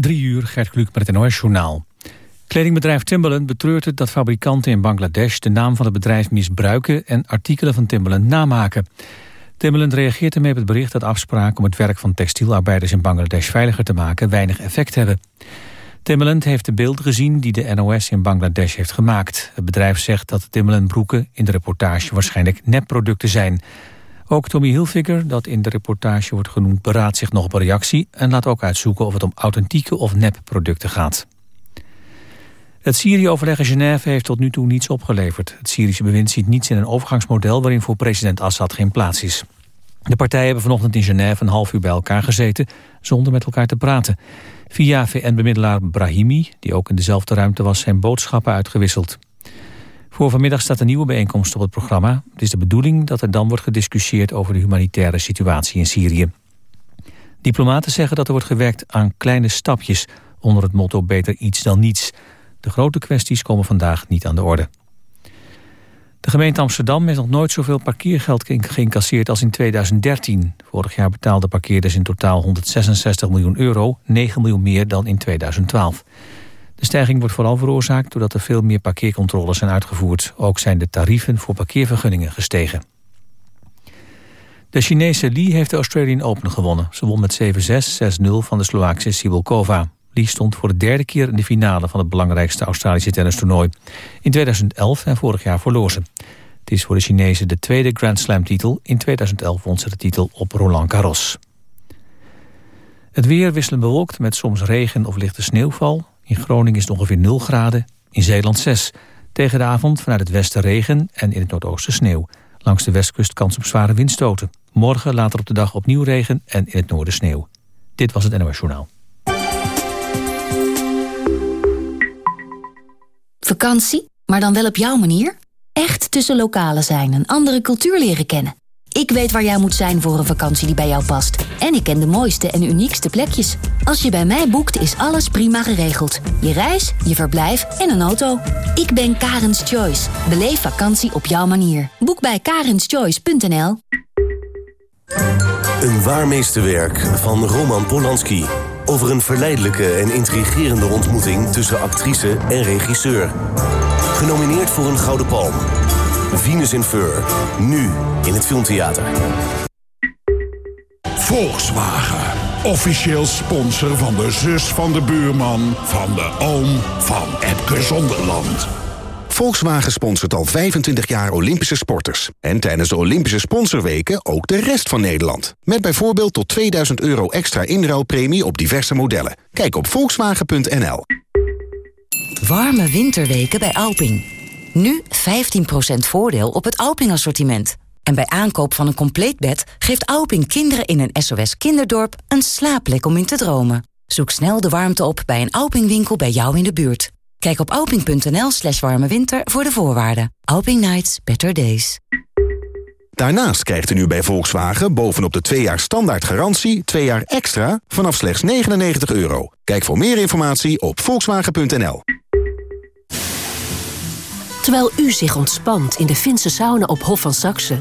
Drie uur, Gert Kluk met het NOS-journaal. Kledingbedrijf Timberland betreurt het dat fabrikanten in Bangladesh... de naam van het bedrijf misbruiken en artikelen van Timberland namaken. Timberland reageert ermee op het bericht dat afspraken... om het werk van textielarbeiders in Bangladesh veiliger te maken... weinig effect hebben. Timberland heeft de beelden gezien die de NOS in Bangladesh heeft gemaakt. Het bedrijf zegt dat de Timberland broeken in de reportage waarschijnlijk nepproducten zijn... Ook Tommy Hilfiger, dat in de reportage wordt genoemd... beraadt zich nog op een reactie en laat ook uitzoeken... of het om authentieke of nepproducten gaat. Het Syrië-overleg in Genève heeft tot nu toe niets opgeleverd. Het Syrische bewind ziet niets in een overgangsmodel... waarin voor president Assad geen plaats is. De partijen hebben vanochtend in Genève een half uur bij elkaar gezeten... zonder met elkaar te praten. Via VN-bemiddelaar Brahimi, die ook in dezelfde ruimte was... zijn boodschappen uitgewisseld. Voor vanmiddag staat een nieuwe bijeenkomst op het programma. Het is de bedoeling dat er dan wordt gediscussieerd over de humanitaire situatie in Syrië. Diplomaten zeggen dat er wordt gewerkt aan kleine stapjes... onder het motto beter iets dan niets. De grote kwesties komen vandaag niet aan de orde. De gemeente Amsterdam heeft nog nooit zoveel parkeergeld geïncasseerd als in 2013. Vorig jaar betaalden parkeerders in totaal 166 miljoen euro, 9 miljoen meer dan in 2012. De stijging wordt vooral veroorzaakt doordat er veel meer parkeercontroles zijn uitgevoerd. Ook zijn de tarieven voor parkeervergunningen gestegen. De Chinese Li heeft de Australian Open gewonnen. Ze won met 7-6, 6-0 van de Slovaakse Sibulkova. Li stond voor de derde keer in de finale van het belangrijkste Australische tennistoernooi. In 2011 en vorig jaar verloor ze. Het is voor de Chinese de tweede Grand Slam titel. In 2011 won ze de titel op Roland Garros. Het weer wisselen bewolkt met soms regen of lichte sneeuwval. In Groningen is het ongeveer 0 graden, in Zeeland 6. Tegen de avond vanuit het westen regen en in het noordoosten sneeuw. Langs de westkust kans op zware windstoten. Morgen later op de dag opnieuw regen en in het noorden sneeuw. Dit was het NOS Journaal. Vakantie, maar dan wel op jouw manier? Echt tussen lokalen zijn en andere cultuur leren kennen. Ik weet waar jij moet zijn voor een vakantie die bij jou past. En ik ken de mooiste en uniekste plekjes. Als je bij mij boekt, is alles prima geregeld. Je reis, je verblijf en een auto. Ik ben Karens Choice. Beleef vakantie op jouw manier. Boek bij karenschoice.nl Een waar meesterwerk van Roman Polanski. Over een verleidelijke en intrigerende ontmoeting tussen actrice en regisseur. Genomineerd voor een Gouden Palm. Venus in Fur. Nu in het Filmtheater. Volkswagen. Officieel sponsor van de zus van de buurman... van de oom van Epke Zonderland. Volkswagen sponsort al 25 jaar Olympische sporters. En tijdens de Olympische sponsorweken ook de rest van Nederland. Met bijvoorbeeld tot 2000 euro extra inruilpremie op diverse modellen. Kijk op volkswagen.nl. Warme winterweken bij Alping. Nu 15% voordeel op het Alping-assortiment. En bij aankoop van een compleet bed geeft Alping kinderen in een SOS kinderdorp een slaapplek om in te dromen. Zoek snel de warmte op bij een Alping-winkel bij jou in de buurt. Kijk op alping.nl slash warme winter voor de voorwaarden. Alping Nights, better days. Daarnaast krijgt u nu bij Volkswagen bovenop de 2 jaar standaard garantie... 2 jaar extra vanaf slechts 99 euro. Kijk voor meer informatie op volkswagen.nl. Terwijl u zich ontspant in de Finse sauna op Hof van Saxe...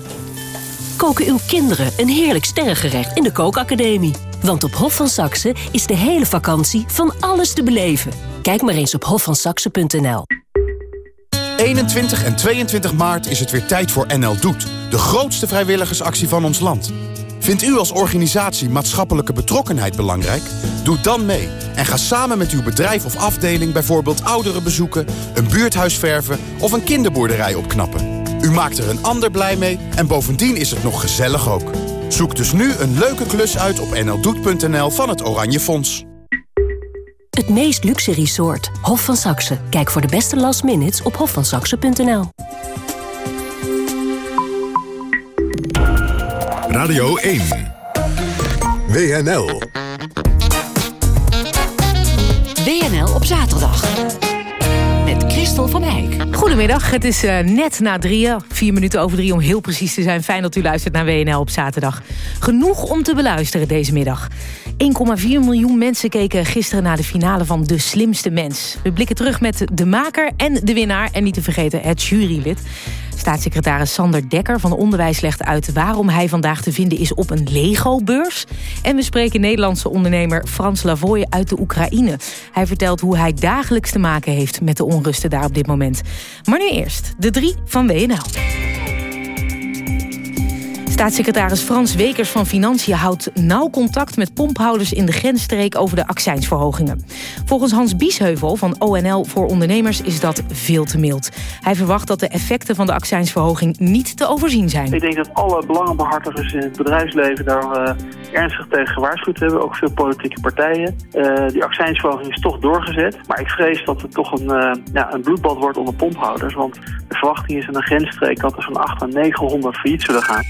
koken uw kinderen een heerlijk sterrengerecht in de kookacademie. Want op Hof van Saxe is de hele vakantie van alles te beleven. Kijk maar eens op hofvansaxe.nl. 21 en 22 maart is het weer tijd voor NL Doet. De grootste vrijwilligersactie van ons land. Vindt u als organisatie maatschappelijke betrokkenheid belangrijk? Doe dan mee en ga samen met uw bedrijf of afdeling... bijvoorbeeld ouderen bezoeken, een buurthuis verven of een kinderboerderij opknappen. U maakt er een ander blij mee en bovendien is het nog gezellig ook. Zoek dus nu een leuke klus uit op nldoet.nl van het Oranje Fonds. Het meest luxe resort, Hof van Saxe. Kijk voor de beste last minutes op hofvansaxe.nl. Radio 1. WNL. WNL op zaterdag. Met Christel van Eijk. Goedemiddag, het is uh, net na drieën. Vier minuten over drie om heel precies te zijn. Fijn dat u luistert naar WNL op zaterdag. Genoeg om te beluisteren deze middag. 1,4 miljoen mensen keken gisteren naar de finale van De Slimste Mens. We blikken terug met de maker en de winnaar. En niet te vergeten het jurylid. Staatssecretaris Sander Dekker van Onderwijs legt uit... waarom hij vandaag te vinden is op een Lego-beurs. En we spreken Nederlandse ondernemer Frans Lavoie uit de Oekraïne. Hij vertelt hoe hij dagelijks te maken heeft met de onrusten daar op dit moment. Maar nu eerst de drie van WNL. Staatssecretaris Frans Wekers van Financiën houdt nauw contact met pomphouders in de grensstreek over de accijnsverhogingen. Volgens Hans Biesheuvel van ONL voor ondernemers is dat veel te mild. Hij verwacht dat de effecten van de accijnsverhoging niet te overzien zijn. Ik denk dat alle belangenbehartigers in het bedrijfsleven daar uh, ernstig tegen gewaarschuwd hebben. Ook veel politieke partijen. Uh, die accijnsverhoging is toch doorgezet. Maar ik vrees dat het toch een, uh, ja, een bloedbad wordt onder pomphouders. Want de verwachting is in een grensstreek dat er zo'n 800 à 900 failliet zullen gaan.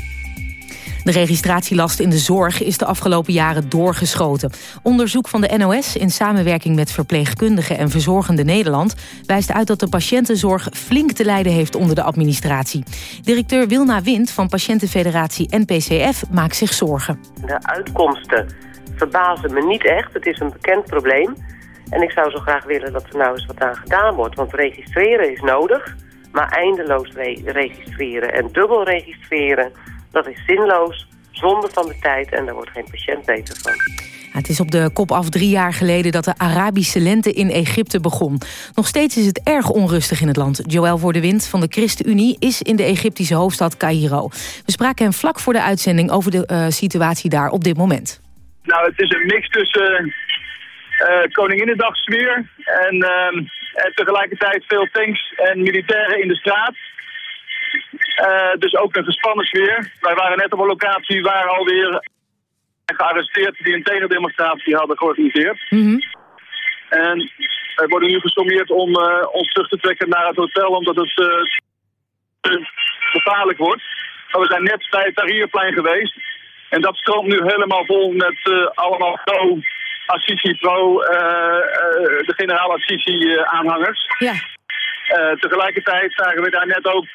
De registratielast in de zorg is de afgelopen jaren doorgeschoten. Onderzoek van de NOS in samenwerking met verpleegkundigen en verzorgende Nederland... wijst uit dat de patiëntenzorg flink te lijden heeft onder de administratie. Directeur Wilna Wind van Patiëntenfederatie NPCF maakt zich zorgen. De uitkomsten verbazen me niet echt. Het is een bekend probleem. En ik zou zo graag willen dat er nou eens wat aan gedaan wordt. Want registreren is nodig, maar eindeloos registreren en dubbel registreren dat is zinloos, zonde van de tijd en daar wordt geen patiënt beter van. Het is op de kop af drie jaar geleden dat de Arabische lente in Egypte begon. Nog steeds is het erg onrustig in het land. Joël voor de Wind van de ChristenUnie is in de Egyptische hoofdstad Cairo. We spraken hem vlak voor de uitzending over de uh, situatie daar op dit moment. Nou, het is een mix tussen uh, Koninginnedagsfeer en, uh, en tegelijkertijd veel tanks en militairen in de straat. Uh, dus ook een gespannen sfeer. Wij waren net op een locatie waar alweer gearresteerd die een tegendemonstratie hadden georganiseerd. Mm -hmm. En wij worden nu gesommeerd om uh, ons terug te trekken naar het hotel omdat het uh, gevaarlijk wordt. Maar we zijn net bij het Tahrirplein geweest. En dat stroomt nu helemaal vol met allemaal pro Assisi, pro de generaal Assisi aanhangers. Ja. tegelijkertijd zagen we daar net ook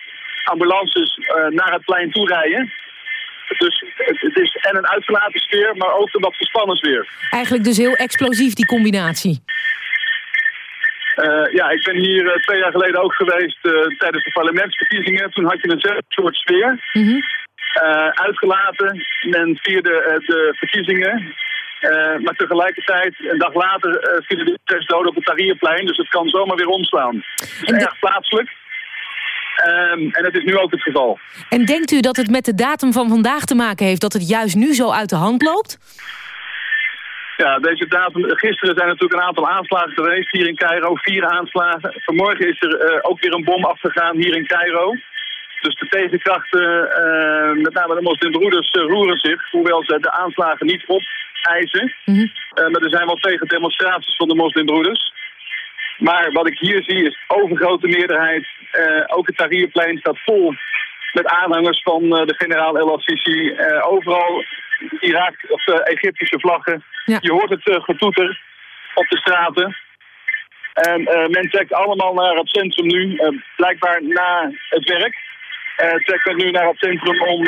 ambulances uh, naar het plein toe rijden. Dus het, is en een uitgelaten sfeer, maar ook een wat gespannen sfeer. Eigenlijk dus heel explosief, die combinatie. Uh, ja, ik ben hier uh, twee jaar geleden ook geweest tijdens de parlementsverkiezingen. Toen had je eenzelfde soort sfeer. Mm -hmm. uitgelaten. Men vierde de verkiezingen. maar tegelijkertijd, een dag later, vielen de zes doden op het Tahrirplein. Dus het kan zomaar weer omslaan. Het is erg plaatselijk. Um, en dat is nu ook het geval. En denkt u dat het met de datum van vandaag te maken heeft... dat het juist nu zo uit de hand loopt? Ja, deze datum... Gisteren zijn natuurlijk een aantal aanslagen geweest hier in Cairo. Vier aanslagen. Vanmorgen is er uh, ook weer een bom afgegaan hier in Cairo. Dus de tegenkrachten, uh, met name de moslimbroeders, uh, roeren zich. Hoewel ze de aanslagen niet opeisen. Mm -hmm. maar er zijn wel tegen demonstraties van de moslimbroeders. Maar wat ik hier zie is overgrote meerderheid. Uh, ook het Tahrirplein staat vol met aanhangers van uh, de generaal El Assisi. Uh, overal Irak of Egyptische vlaggen. Ja. Je hoort het getoeter op de straten. En men trekt allemaal naar het centrum nu, blijkbaar na het werk. trekt men nu naar het centrum om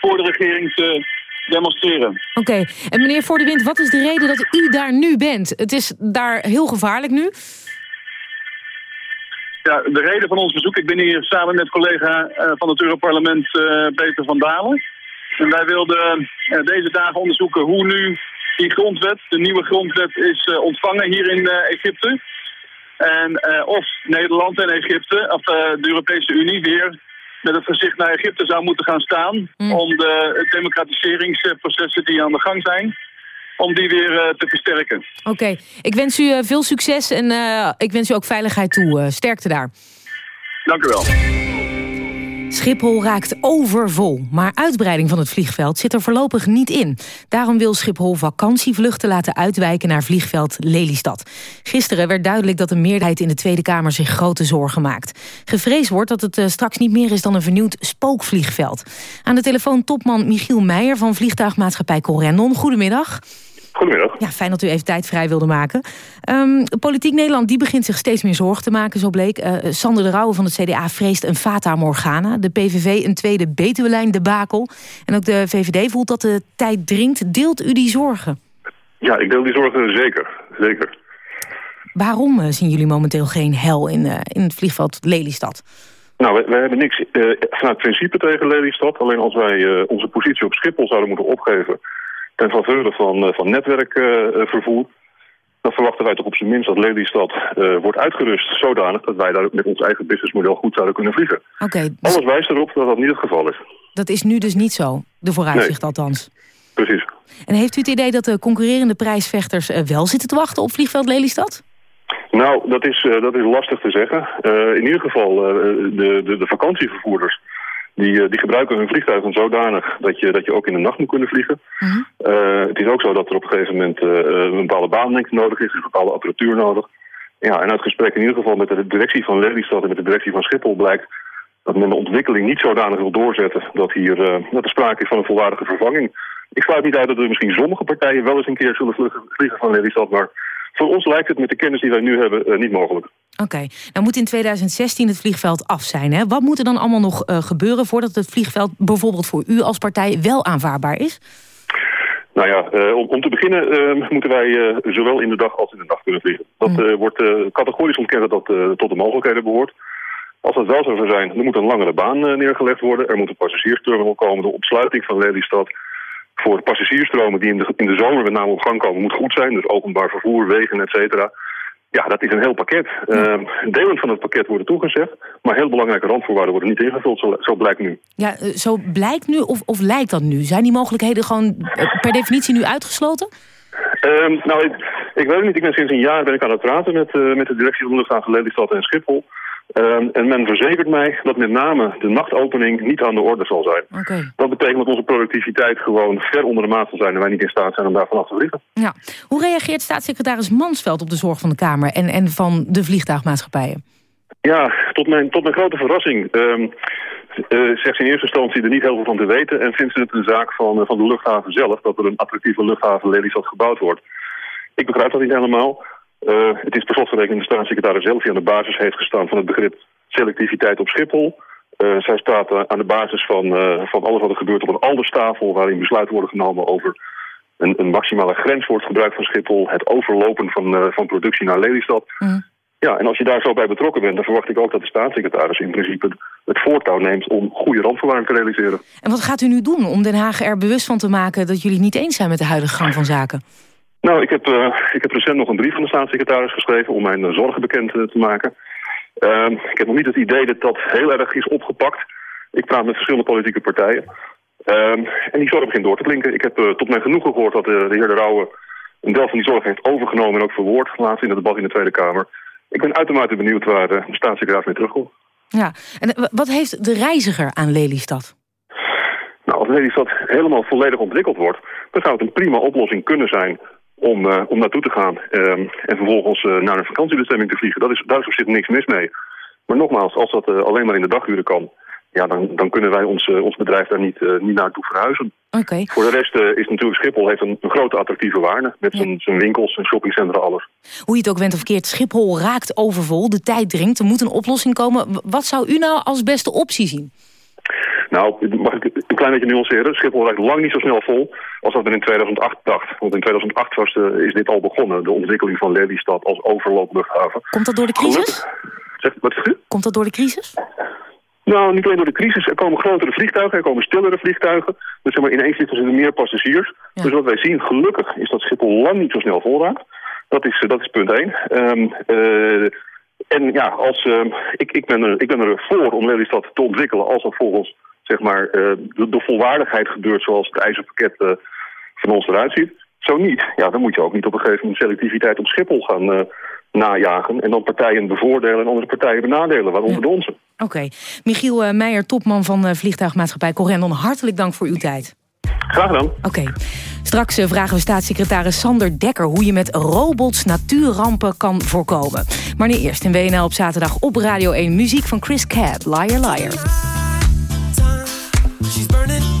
voor de regering te demonstreren. Oké, okay. en meneer Voor de Wind, wat is de reden dat u daar nu bent? Het is daar heel gevaarlijk nu. Ja, de reden van ons bezoek, ik ben hier samen met collega uh, van het Europarlement uh, Peter van Dalen. En wij wilden uh, deze dagen onderzoeken hoe nu die grondwet, de nieuwe grondwet, is ontvangen hier in Egypte. En of Nederland en Egypte, of de Europese Unie weer met het gezicht naar Egypte zou moeten gaan staan... Mm. om de democratiseringsprocessen die aan de gang zijn om die weer uh, te versterken. Oké, okay. ik wens u uh, veel succes en uh, ik wens u ook veiligheid toe. sterkte daar. Dank u wel. Schiphol raakt overvol, maar uitbreiding van het vliegveld zit er voorlopig niet in. Daarom wil Schiphol vakantievluchten laten uitwijken naar vliegveld Lelystad. Gisteren werd duidelijk dat de meerderheid in de Tweede Kamer zich grote zorgen maakt. Gevreesd wordt dat het uh, straks niet meer is dan een vernieuwd spookvliegveld. Aan de telefoon topman Michiel Meijer van vliegtuigmaatschappij Corendon. Goedemiddag. Goedemiddag. Ja, fijn dat u even tijd vrij wilde maken. Um, Politiek Nederland die begint zich steeds meer zorgen te maken, zo bleek. Uh, Sander de Rauwe van het CDA vreest een Fata Morgana. De PVV een tweede Betuwelijn debakel. En ook de VVD voelt dat de tijd dringt. Deelt u die zorgen? Ja, ik deel die zorgen zeker. zeker. Waarom uh, zien jullie momenteel geen hel in, uh, in het vliegveld Lelystad? Nou, wij, hebben niks vanuit principe tegen Lelystad. Alleen als wij onze positie op Schiphol zouden moeten opgeven... ten faveur van, uh, van netwerkvervoer... dan verwachten wij toch op zijn minst dat Lelystad wordt uitgerust... zodanig dat wij daar met ons eigen businessmodel goed zouden kunnen vliegen. Okay, dus... Alles wijst erop dat dat niet het geval is. Dat is nu dus niet zo, de vooruitzicht nee. althans. Precies. En heeft u het idee dat de concurrerende prijsvechters wel zitten te wachten op vliegveld Lelystad? Nou, dat is, dat is lastig te zeggen. Uh, in ieder geval, uh, de, de, de vakantievervoerders... Die, die gebruiken hun vliegtuigen zodanig dat je, dat je ook in de nacht moet kunnen vliegen. Mm -hmm. het is ook zo dat er op een gegeven moment een bepaalde baanlengte nodig is. Een bepaalde apparatuur nodig. Ja, en uit gesprek in ieder geval met de directie van Lelystad en met de directie van Schiphol blijkt... dat men de ontwikkeling niet zodanig wil doorzetten dat, hier, dat er sprake is van een volwaardige vervanging. Ik sluit niet uit dat er misschien sommige partijen wel eens een keer zullen vliegen, vliegen van Lelystad... maar voor ons lijkt het met de kennis die wij nu hebben niet mogelijk. Oké, okay. nou moet in 2016 het vliegveld af zijn. Hè? Wat moet er dan allemaal nog uh, gebeuren voordat het vliegveld bijvoorbeeld voor u als partij wel aanvaardbaar is? Nou ja, uh, om, om, te beginnen moeten wij zowel in de dag als in de nacht kunnen vliegen. Dat mm. wordt categorisch ontkend dat dat tot de mogelijkheden behoort. Als dat wel zo zou zijn, dan moet een langere baan neergelegd worden. Er moet een passagiersterminal komen. De opsluiting van Lelystad voor passagiersstromen die in de, in de zomer met name op gang komen moet goed zijn. Dus openbaar vervoer, wegen, et cetera. Ja, dat is een heel pakket. Uh, delen van het pakket worden toegezegd, maar heel belangrijke randvoorwaarden worden niet ingevuld, zo, zo blijkt nu. Ja, zo blijkt nu of, of lijkt dat nu? Zijn die mogelijkheden gewoon per definitie nu uitgesloten? Um, nou, ik, ik, weet het niet. Ik ben sinds een jaar ben ik aan het praten met, uh, met de directie van de luchthaven Lelystad en Schiphol. Um, en men verzekert mij dat met name de nachtopening niet aan de orde zal zijn. Okay. Dat betekent dat onze productiviteit gewoon ver onder de maat zal zijn... en wij niet in staat zijn om daar vanaf te vliegen. Ja. Hoe reageert staatssecretaris Mansveld op de zorg van de Kamer... en, en van de vliegtuigmaatschappijen? Ja, tot mijn, tot mijn grote verrassing... Um, uh, zegt ze in eerste instantie er niet heel veel van te weten... en vindt ze het een zaak van, uh, van de luchthaven zelf... dat er een attractieve luchthaven Lelystad gebouwd wordt. Ik begrijp dat niet helemaal... Uh, het is per slotverrekening de staatssecretaris zelf die aan de basis heeft gestaan van het begrip selectiviteit op Schiphol. Uh, zij staat uh, aan de basis van, van alles wat er gebeurt op een alderstafel waarin besluiten worden genomen over een, een maximale grens voor het gebruik van Schiphol, het overlopen van, van productie naar Lelystad. Mm. Ja, en als je daar zo bij betrokken bent, dan verwacht ik ook dat de staatssecretaris in principe het voortouw neemt om goede randvoorwaarden te realiseren. En wat gaat u nu doen om Den Haag er bewust van te maken dat jullie het niet eens zijn met de huidige gang van zaken? Nou, ik heb, uh, ik heb recent nog een brief van de staatssecretaris geschreven om mijn uh, zorgen bekend uh, te maken. Uh, ik heb nog niet het idee dat dat heel erg is opgepakt. Ik praat met verschillende politieke partijen. Ehm, en die zorg begint door te klinken. Ik heb tot mijn genoegen gehoord dat de heer De Rauwe een deel van die zorg heeft overgenomen en ook verwoord laatst in het debat in de Tweede Kamer. Ik ben uitermate benieuwd waar de staatssecretaris mee terugkomt. Ja, en wat heeft de reiziger aan Lelystad? Nou, als Lelystad helemaal volledig ontwikkeld wordt, dan zou het een prima oplossing kunnen zijn om, uh, om naartoe te gaan um, en vervolgens uh, naar een vakantiebestemming te vliegen. Dat is, daar is op zich niks mis mee. Maar nogmaals, als dat uh, alleen maar in de daguren kan... Ja, dan, dan kunnen wij ons, ons bedrijf daar niet, niet naartoe verhuizen. Okay. Voor de rest is natuurlijk Schiphol heeft een, een grote attractieve waarde... met zijn, zijn winkels, zijn shoppingcentra, alles. Hoe je het ook went of verkeerd, Schiphol raakt overvol. De tijd dringt, er moet een oplossing komen. Wat zou u nou als beste optie zien? Nou, mag ik een klein beetje nuanceren. Schiphol rijdt lang niet zo snel vol als dat men in 2008 dacht. Want in 2008 was de, is dit al begonnen, de ontwikkeling van Lelystad als overloopluchthaven. Komt dat door de crisis? Zeg, wat is Komt dat door de crisis? Nou, niet alleen door de crisis. Er komen grotere vliegtuigen, er komen stillere vliegtuigen. Dus zeg maar, ineens zitten er meer passagiers. Ja. Dus wat wij zien, gelukkig, is dat Schiphol lang niet zo snel vol raakt. Dat is, dat is punt 1. Um, uh, en ja, als, uh, ik, ik, ben er, ik ben er voor om Lelystad te ontwikkelen als dat volgens zeg maar, uh, de, de, volwaardigheid gebeurt zoals het ijzerpakket uh, van ons eruit ziet. Zo niet, ja, dan moet je ook niet op een gegeven moment selectiviteit op Schiphol gaan uh, najagen... en dan partijen bevoordelen en andere partijen benadelen, waaronder ja. de onze. Oké. Okay. Michiel Meijer, topman van vliegtuigmaatschappij Corendon, hartelijk dank voor uw tijd. Graag gedaan. Oké. Okay. Straks vragen we staatssecretaris Sander Dekker... hoe je met robots natuurrampen kan voorkomen. Maar nu eerst in WNL op zaterdag op Radio 1... muziek van Chris Cab, Liar Liar. She's burning.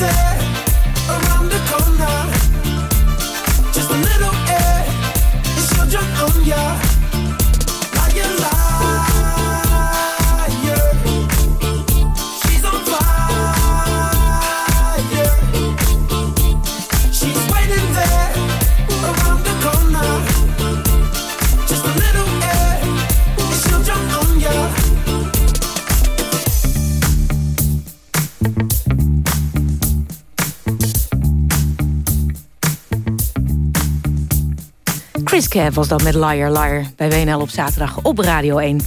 day Cave was dat met Liar Liar bij WNL op zaterdag op Radio 1.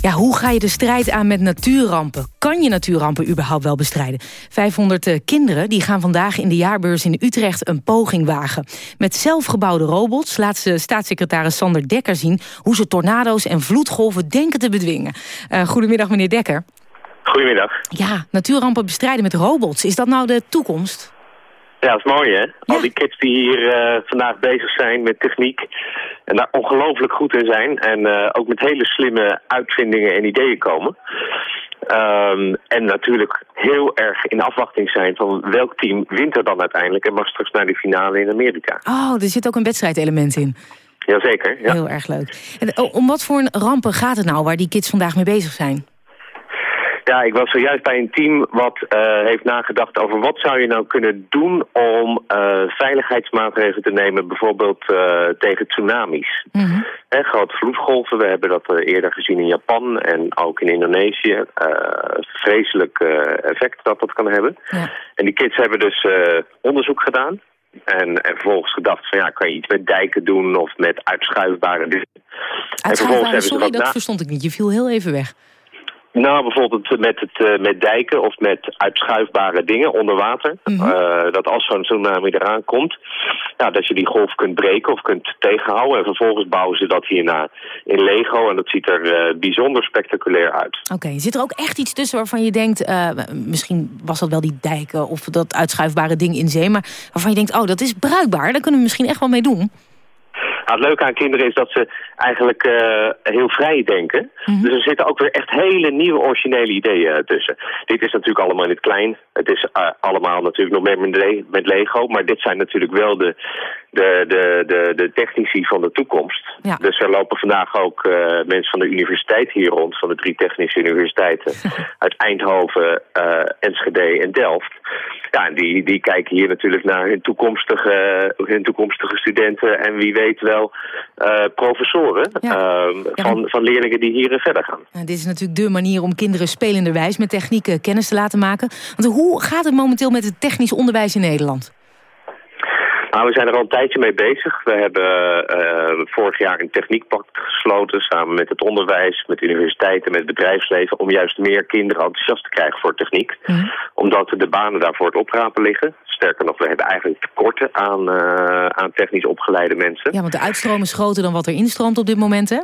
Ja, hoe ga je de strijd aan met natuurrampen? Kan je natuurrampen überhaupt wel bestrijden? 500 eh, kinderen die gaan vandaag in de jaarbeurs in Utrecht een poging wagen. Met zelfgebouwde robots laat ze staatssecretaris Sander Dekker zien... hoe ze tornado's en vloedgolven denken te bedwingen. Eh, goedemiddag, meneer Dekker. Goedemiddag. Ja, natuurrampen bestrijden met robots. Is dat nou de toekomst? Ja, dat is mooi hè. Al die kids die hier eh, vandaag bezig zijn met techniek en daar ongelooflijk goed in zijn. En eh, ook met hele slimme uitvindingen en ideeën komen. Ehm, en natuurlijk heel erg in afwachting zijn van welk team wint er dan uiteindelijk en mag straks naar de finale in Amerika. Oh, er zit ook een wedstrijdelement in. Jazeker, ja. Heel erg leuk. En, oh, om wat voor een rampen gaat het nou waar die kids vandaag mee bezig zijn? Ja, ik was zojuist bij een team wat eh, heeft nagedacht over wat zou je nou kunnen doen om eh, veiligheidsmaatregelen te nemen, bijvoorbeeld eh, tegen tsunamis. Hè, grote vloedgolven, we hebben dat eerder gezien in Japan en ook in Indonesië. Vreselijk effect dat dat kan hebben. En die kids hebben dus onderzoek gedaan. En, en vervolgens gedacht van ja, kan je iets met dijken doen of met uitschuifbare dingen. En vervolgens Uitschuifbare, hebben ze sorry, dat na- verstond ik niet. Je viel heel even weg. Nou, bijvoorbeeld met, het, eh, met dijken of met uitschuifbare dingen onder water. Eh, dat als zo'n tsunami eraan komt, ja, dat je die golf kunt breken of kunt tegenhouden. En vervolgens bouwen ze dat hierna in Lego en dat ziet er eh, bijzonder spectaculair uit. Oké, zit er ook echt iets tussen waarvan je denkt... misschien was dat wel die dijken of dat uitschuifbare ding in zee... maar waarvan je denkt, oh, dat is bruikbaar, daar kunnen we misschien echt wel mee doen. Nou, het leuke aan kinderen is dat ze eigenlijk eh, heel vrij denken. Dus er zitten ook weer echt hele nieuwe originele ideeën eh, tussen. Dit is natuurlijk allemaal in het klein. Het is eh, allemaal natuurlijk nog met, Le- met Lego. Maar dit zijn natuurlijk wel de, de, de, de, de technici van de toekomst. Ja. Dus er lopen vandaag ook eh, mensen van de universiteit hier rond. Van de drie technische universiteiten. uit Eindhoven, eh, Enschede en Delft. Ja, en die, die kijken hier natuurlijk naar hun toekomstige, hun toekomstige studenten. En wie weet wel eh, professoren ehm, van, van leerlingen die hier verder gaan. Nou, dit is natuurlijk dé manier om kinderen spelenderwijs met technieken kennis te laten maken. Want hoe gaat het momenteel met het technisch onderwijs in Nederland? Nou, we zijn er al een tijdje mee bezig. We hebben eh, vorig jaar een techniekpact gesloten samen met het onderwijs, met universiteiten, met het bedrijfsleven, om juist meer kinderen enthousiast te krijgen voor techniek. Omdat de banen daarvoor het oprapen liggen. Sterker nog, we hebben eigenlijk tekorten aan, eh, aan technisch opgeleide mensen. Ja, want de uitstroom is groter dan wat er instroomt op dit moment, hè?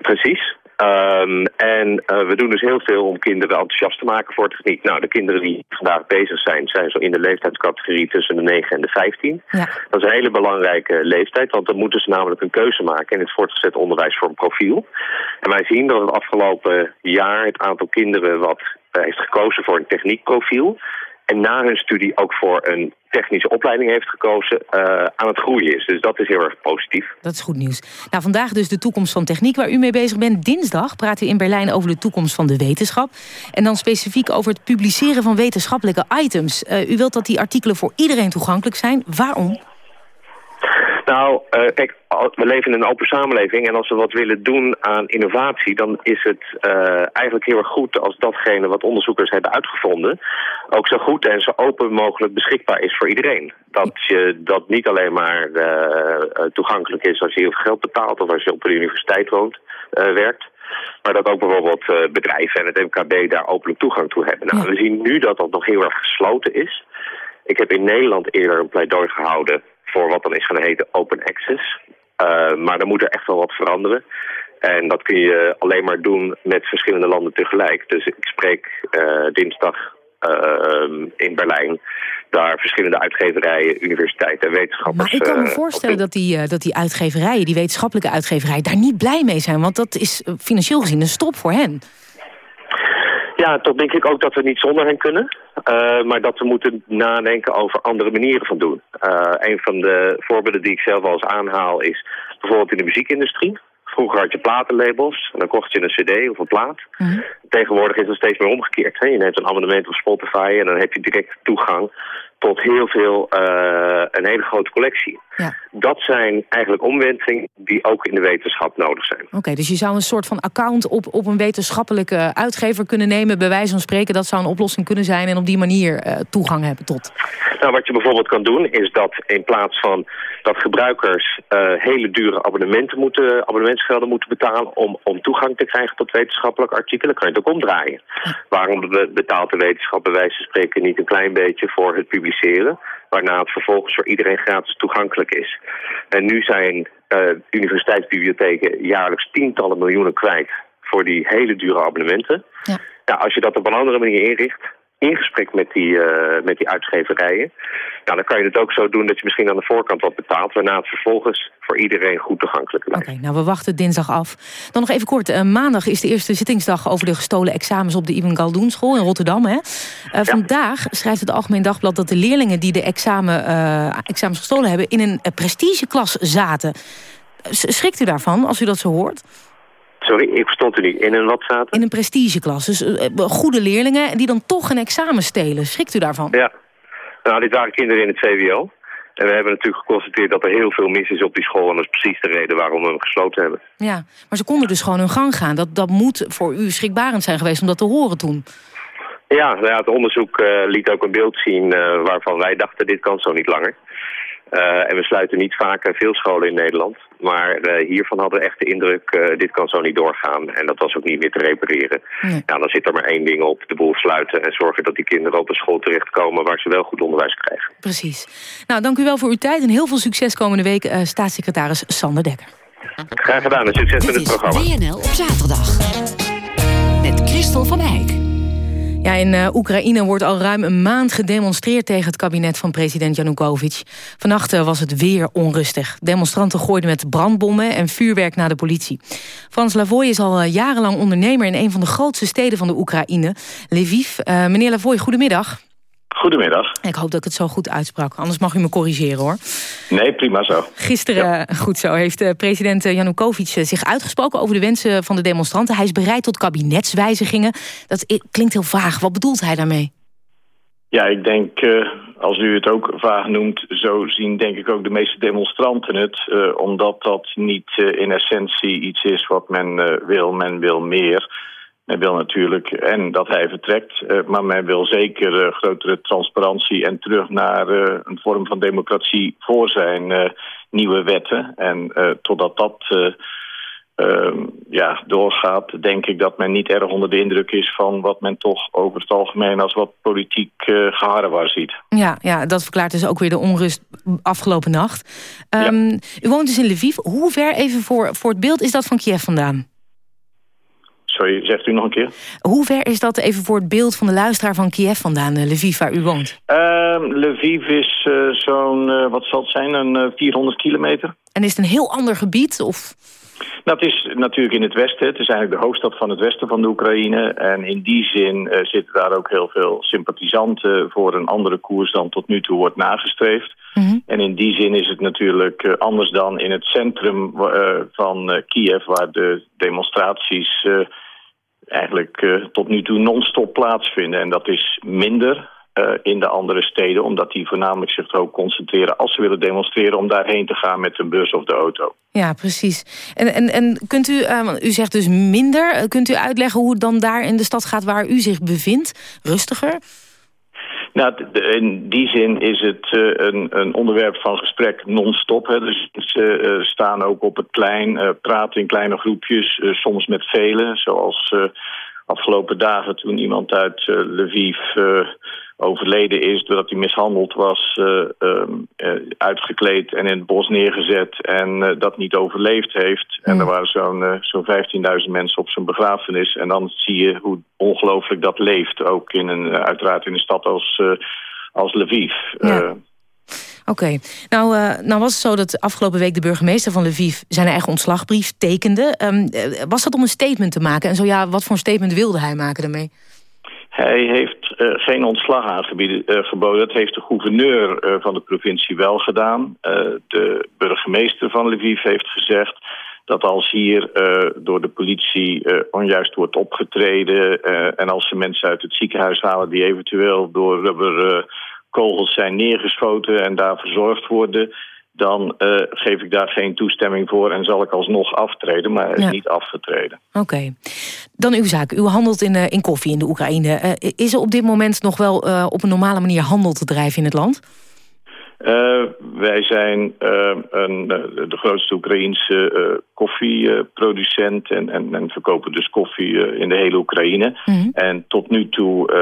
Precies. Ehm, en uh, we doen dus heel veel om kinderen enthousiast te maken voor techniek. Nou, de kinderen die vandaag bezig zijn, zijn zo in de leeftijdscategorie tussen de 9 en de 15. Ja. Dat is een hele belangrijke leeftijd, want dan moeten ze namelijk een keuze maken in het voortgezet onderwijs voor een profiel. En wij zien dat het afgelopen jaar het aantal kinderen wat uh, heeft gekozen voor een techniekprofiel en na hun studie ook voor een technische opleiding heeft gekozen, uh, aan het groeien is. Dus dat is heel erg positief. Dat is goed nieuws. Nou, vandaag dus de toekomst van techniek waar u mee bezig bent. Dinsdag praten we in Berlijn over de toekomst van de wetenschap. En dan specifiek over het publiceren van wetenschappelijke items. Uh, u wilt dat die artikelen voor iedereen toegankelijk zijn. Waarom? Nou, uh, kijk, we leven in een open samenleving en als we wat willen doen aan innovatie, dan is het uh, eigenlijk heel erg goed als datgene wat onderzoekers hebben uitgevonden ook zo goed en zo open mogelijk beschikbaar is voor iedereen. Dat je dat niet alleen maar uh, toegankelijk is als je heel veel geld betaalt of als je op de universiteit woont, werkt. Maar dat ook bijvoorbeeld bedrijven en het MKB daar openlijk toegang toe hebben. Nou, we zien nu dat dat nog heel erg gesloten is. Ik heb in Nederland eerder een pleidooi gehouden voor wat dan is gaan heten open access. Uh, maar dan moet er echt wel wat veranderen. En dat kun je alleen maar doen met verschillende landen tegelijk. Dus ik spreek uh, dinsdag uh, in Berlijn daar verschillende uitgeverijen, universiteiten en wetenschappers... Maar ik kan me voorstellen dat die, dat die uitgeverijen, die wetenschappelijke uitgeverijen... daar niet blij mee zijn, want dat is financieel gezien een stop voor hen. Ja, toch denk ik ook dat we niet zonder hen kunnen. Uh, maar dat we moeten nadenken over andere manieren van doen. Uh, een van de voorbeelden die ik zelf wel eens aanhaal is bijvoorbeeld in de muziekindustrie. Vroeger had je platenlabels en dan kocht je een cd of een plaat. Mm -hmm. Tegenwoordig is het steeds meer omgekeerd. Hè? Je neemt een abonnement op Spotify en dan heb je direct toegang tot heel veel, uh, een hele grote collectie. Ja. Dat zijn eigenlijk omwentelingen die ook in de wetenschap nodig zijn. Oké, okay, dus je zou een soort van account op, op een wetenschappelijke uitgever kunnen nemen... bij wijze van spreken, dat zou een oplossing kunnen zijn... en op die manier uh, toegang hebben tot... Nou, wat je bijvoorbeeld kan doen, is dat in plaats van dat gebruikers uh, hele dure abonnementen moeten, abonnementsgelden moeten betalen om, om toegang te krijgen tot wetenschappelijke artikelen, kan je het ook omdraaien. Waarom betaalt de wetenschap bij wijze van spreken niet een klein beetje voor het publiceren, waarna het vervolgens voor iedereen gratis toegankelijk is. En nu zijn uh, universiteitsbibliotheken jaarlijks tientallen miljoenen kwijt voor die hele dure abonnementen. Ja. Nou, als je dat op een andere manier inricht, in gesprek met die, uh, met die uitgeverijen. Nou, dan kan je het ook zo doen dat je misschien aan de voorkant wat betaalt... waarna het vervolgens voor iedereen goed toegankelijk blijft. Oké, okay, nou we wachten dinsdag af. Dan nog even kort, uh, maandag is de eerste zittingsdag... over de gestolen examens op de Ibn Galdoen school in Rotterdam. Hè? Uh, ja. Vandaag schrijft het Algemeen Dagblad dat de leerlingen... die de examen, examens gestolen hebben... in een prestigeklas zaten. Schrikt u daarvan als u dat zo hoort? Sorry, ik verstond u niet. In een wat zaten? In een prestigeklas. Dus uh, goede leerlingen die dan toch een examen stelen. Schrikt u daarvan? Ja. Nou, dit waren kinderen in het VWO. En we hebben natuurlijk geconstateerd dat er heel veel mis is op die school. En dat is precies de reden waarom we hem gesloten hebben. Ja, maar ze konden dus gewoon hun gang gaan. Dat, dat moet voor u schrikbarend zijn geweest om dat te horen toen. Ja, nou ja het onderzoek uh, liet ook een beeld zien uh, waarvan wij dachten dit kan zo niet langer. Uh, en we sluiten niet vaak veel scholen in Nederland. Maar uh, hiervan hadden we echt de indruk, uh, dit kan zo niet doorgaan. En dat was ook niet meer te repareren. Nee. Ja, dan zit er maar één ding op, de boel sluiten... en zorgen dat die kinderen op een school terechtkomen... waar ze wel goed onderwijs krijgen. Precies. Nou, dank u wel voor uw tijd en heel veel succes komende week... Uh, staatssecretaris Sander Dekker. Graag gedaan en succes met het programma. WNL op zaterdag. Met Christel van Eijk. Ja, in uh, Oekraïne wordt al ruim een maand gedemonstreerd tegen het kabinet van president Janukovic. Vannacht uh, was het weer onrustig. Demonstranten gooiden met brandbommen en vuurwerk naar de politie. Frans Lavoy is al uh, jarenlang ondernemer in een van de grootste steden van de Oekraïne, Lviv. meneer Lavoy, goedemiddag. Goedemiddag. Ik hoop dat ik het zo goed uitsprak, anders mag u me corrigeren hoor. Nee, prima zo. Gisteren, ja. goed zo, heeft president Janukovic zich uitgesproken over de wensen van de demonstranten. Hij is bereid tot kabinetswijzigingen. Dat klinkt heel vaag. Wat bedoelt hij daarmee? Ja, ik denk, als u het ook vaag noemt, zo zien denk ik ook de meeste demonstranten het. Omdat dat niet in essentie iets is wat men wil. Men wil meer. Men wil natuurlijk en dat hij vertrekt, uh, maar men wil zeker uh, grotere transparantie en terug naar uh, een vorm van democratie voor zijn nieuwe wetten. En totdat dat ehm, ja, doorgaat, denk ik dat men niet erg onder de indruk is van wat men toch over het algemeen als wat politiek geharrewar ziet. Ja, ja, dat verklaart dus ook weer de onrust afgelopen nacht. Um, ja. U woont dus in Lviv. Hoe ver even voor, voor het beeld is dat van Kiev vandaan? Sorry, zegt u nog een keer? Hoe ver is dat even voor het beeld van de luisteraar van Kiev vandaan, uh, Lviv, waar u woont? Uh, Lviv is uh, zo'n, wat zal het zijn, een 400 kilometer. En is het een heel ander gebied? Of... Nou, het is natuurlijk in het westen. Het is eigenlijk de hoofdstad van het westen van de Oekraïne. En in die zin zitten daar ook heel veel sympathisanten... voor een andere koers dan tot nu toe wordt nagestreefd. Mm -hmm. En in die zin is het natuurlijk anders dan in het centrum van Kiev... waar de demonstraties eigenlijk tot nu toe non-stop plaatsvinden. En dat is minder uh, in de andere steden, omdat die voornamelijk zich ook concentreren als ze willen demonstreren om daarheen te gaan met een bus of de auto. Ja, precies. En, en, en kunt u, uh, u zegt dus minder, kunt u uitleggen hoe het dan daar in de stad gaat waar u zich bevindt? Rustiger? Nou, in die zin is het uh, een, een, onderwerp van gesprek non-stop. Dus ze uh, staan ook op het plein, praten in kleine groepjes, soms met velen. Zoals afgelopen dagen toen iemand uit Lviv overleden is doordat hij mishandeld was, uh, uh, uitgekleed en in het bos neergezet en dat niet overleefd heeft. Mm. En er waren zo'n zo'n 15.000 mensen op zijn begrafenis. En dan zie je hoe ongelooflijk dat leeft, ook in een, uiteraard in een stad als, als Lviv. Ja. Oké. Nou, uh, nou was het zo dat afgelopen week de burgemeester van Lviv zijn eigen ontslagbrief tekende. Um, was dat om een statement te maken? En zo ja, wat voor een statement wilde hij maken daarmee? Hij heeft uh, geen ontslag aangeboden. Uh, dat heeft de gouverneur van de provincie wel gedaan. de burgemeester van Lviv heeft gezegd dat als hier door de politie onjuist wordt opgetreden... en als ze mensen uit het ziekenhuis halen die eventueel door rubberkogels zijn neergeschoten... en daar verzorgd worden dan uh, geef ik daar geen toestemming voor en zal ik alsnog aftreden, maar ja. niet afgetreden. Oké. Okay. Dan uw zaak. U handelt in, uh, in koffie in de Oekraïne. Uh, is er op dit moment nog wel op een normale manier handel te drijven in het land? Wij zijn een, de grootste Oekraïense koffieproducent en, en, en, verkopen dus koffie in de hele Oekraïne. Mm -hmm. En tot nu toe